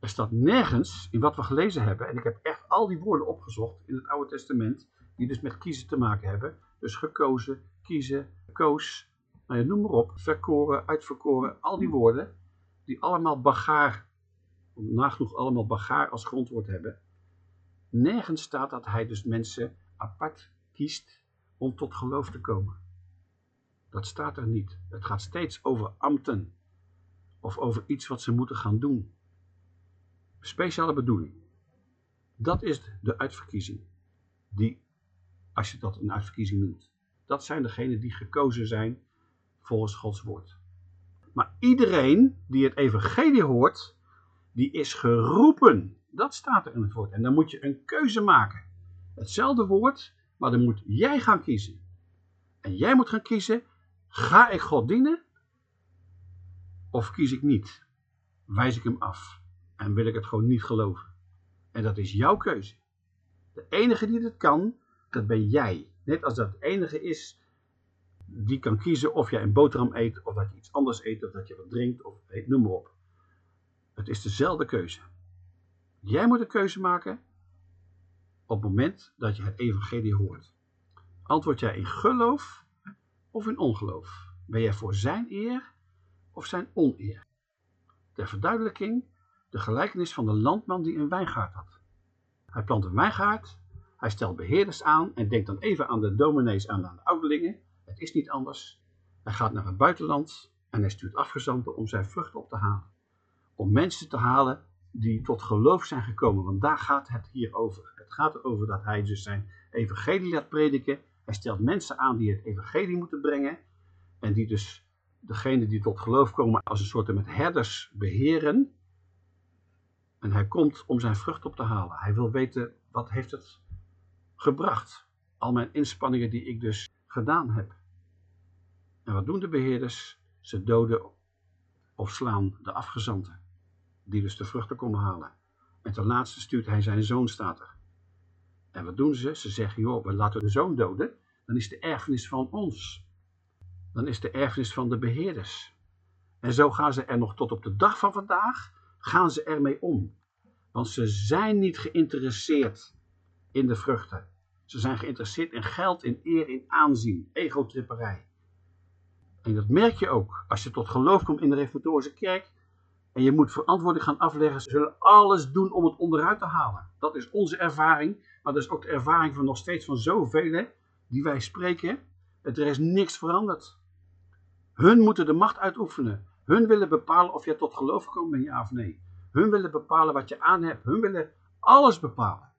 Speaker 2: Er staat nergens in wat we gelezen hebben, en ik heb echt al die woorden opgezocht in het Oude Testament, die dus met kiezen te maken hebben. Dus gekozen, kiezen, koos, nou ja, noem maar op, verkoren, uitverkoren, al die woorden, die allemaal bagaar, nagenoeg allemaal bagaar als grondwoord hebben. Nergens staat dat hij dus mensen apart kiest om tot geloof te komen. Dat staat er niet. Het gaat steeds over ambten of over iets wat ze moeten gaan doen. Speciale bedoeling. Dat is de uitverkiezing. Die, als je dat een uitverkiezing noemt. Dat zijn degenen die gekozen zijn volgens Gods woord. Maar iedereen die het evangelie hoort, die is geroepen. Dat staat er in het woord. En dan moet je een keuze maken. Hetzelfde woord, maar dan moet jij gaan kiezen. En jij moet gaan kiezen, ga ik God dienen? Of kies ik niet? Wijs ik hem af? En wil ik het gewoon niet geloven? En dat is jouw keuze. De enige die dat kan, dat ben jij. Net als dat het enige is die kan kiezen of jij een boterham eet, of dat je iets anders eet, of dat je wat drinkt, of noem maar op. Het is dezelfde keuze. Jij moet een keuze maken op het moment dat je het evangelie hoort. Antwoord jij in geloof of in ongeloof? Ben jij voor zijn eer of zijn oneer? Ter verduidelijking, de gelijkenis van de landman die een wijngaard had. Hij plant een wijngaard, hij stelt beheerders aan en denkt dan even aan de dominees en aan de ouderlingen. Het is niet anders. Hij gaat naar het buitenland en hij stuurt afgezanten om zijn vruchten op te halen. Om mensen te halen die tot geloof zijn gekomen, want daar gaat het hier over. Het gaat erover dat hij dus zijn evangelie laat prediken. Hij stelt mensen aan die het evangelie moeten brengen en die dus degene die tot geloof komen als een soort met herders beheren. En hij komt om zijn vrucht op te halen. Hij wil weten, wat heeft het gebracht? Al mijn inspanningen die ik dus gedaan heb. En wat doen de beheerders? Ze doden of slaan de afgezanten, die dus de vruchten komen halen. En ten laatste stuurt hij zijn zoon. En wat doen ze? Ze zeggen, joh, we laten de zoon doden, dan is de erfenis van ons. Dan is de erfenis van de beheerders. En zo gaan ze er nog tot op de dag van vandaag, gaan ze ermee om. Want ze zijn niet geïnteresseerd in de vruchten. Ze zijn geïnteresseerd in geld, in eer, in aanzien, egotripperij. En dat merk je ook als je tot geloof komt in de reformatorische kerk en je moet verantwoording gaan afleggen. Ze zullen alles doen om het onderuit te halen. Dat is onze ervaring, maar dat is ook de ervaring van nog steeds van zoveel die wij spreken. Er is niks veranderd. Hun moeten de macht uitoefenen. Hun willen bepalen of je tot geloof komt ben, ja of nee. Hun willen bepalen wat je aan hebt. Hun willen alles bepalen.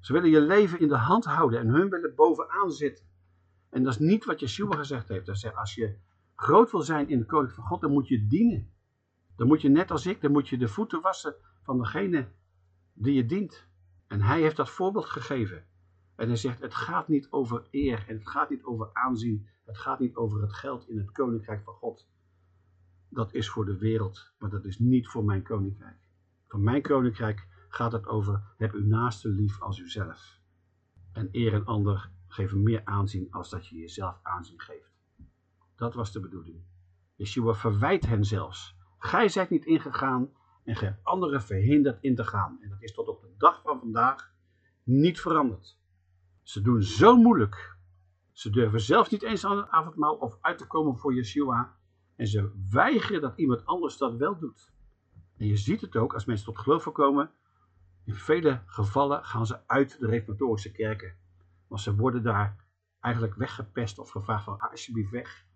Speaker 2: Ze willen je leven in de hand houden en hun willen bovenaan zitten. En dat is niet wat Yeshua gezegd heeft. Hij zegt, als je groot wil zijn in de koning van God, dan moet je dienen. Dan moet je net als ik, dan moet je de voeten wassen van degene die je dient. En hij heeft dat voorbeeld gegeven. En hij zegt, het gaat niet over eer en het gaat niet over aanzien. Het gaat niet over het geld in het koninkrijk van God. Dat is voor de wereld, maar dat is niet voor mijn koninkrijk. Voor mijn koninkrijk gaat het over, heb uw naaste lief als uzelf. En eer een ander geven meer aanzien als dat je jezelf aanzien geeft. Dat was de bedoeling. Yeshua verwijt hen zelfs. Gij zijt niet ingegaan en gij anderen verhinderd in te gaan. En dat is tot op de dag van vandaag niet veranderd. Ze doen zo moeilijk. Ze durven zelfs niet eens aan het avondmaal of uit te komen voor Yeshua. En ze weigeren dat iemand anders dat wel doet. En je ziet het ook als mensen tot geloof komen. In vele gevallen gaan ze uit de reformatorische kerken. Want ze worden daar eigenlijk weggepest of gevraagd van alsjeblieft weg.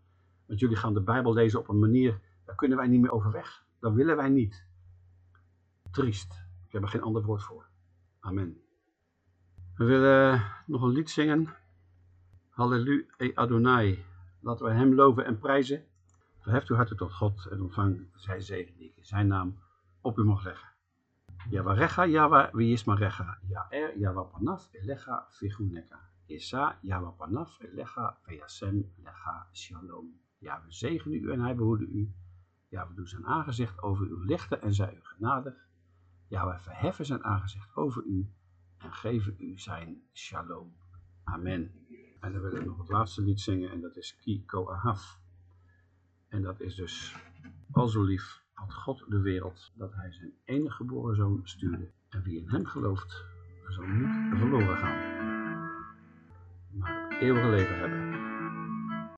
Speaker 2: Want jullie gaan de Bijbel lezen op een manier, daar kunnen wij niet meer over weg. Dat willen wij niet. Triest. Ik heb er geen ander woord voor. Amen. We willen nog een lied zingen. Halleluja Adonai. Laten we hem loven en prijzen. Verheft uw harten tot God en ontvang zijn zegen die ik in zijn naam op u mag leggen. Yavarecha Yava Viyismarecha Yaer Yava Panaf Elecha Figuneka Esa Yava Panaf Elecha Veyasem Lecha Shalom. Ja, we zegenen u en hij behoede u. Ja, we doen zijn aangezicht over u lichten en zij u genadig. Ja, wij verheffen zijn aangezicht over u en geven u zijn shalom. Amen. En dan wil ik nog het laatste lied zingen en dat is Ki Koahav. En dat is dus al zo lief had God de wereld dat hij zijn enige geboren zoon stuurde. En wie in hem gelooft, zal niet verloren gaan, maar eeuwige leven hebben.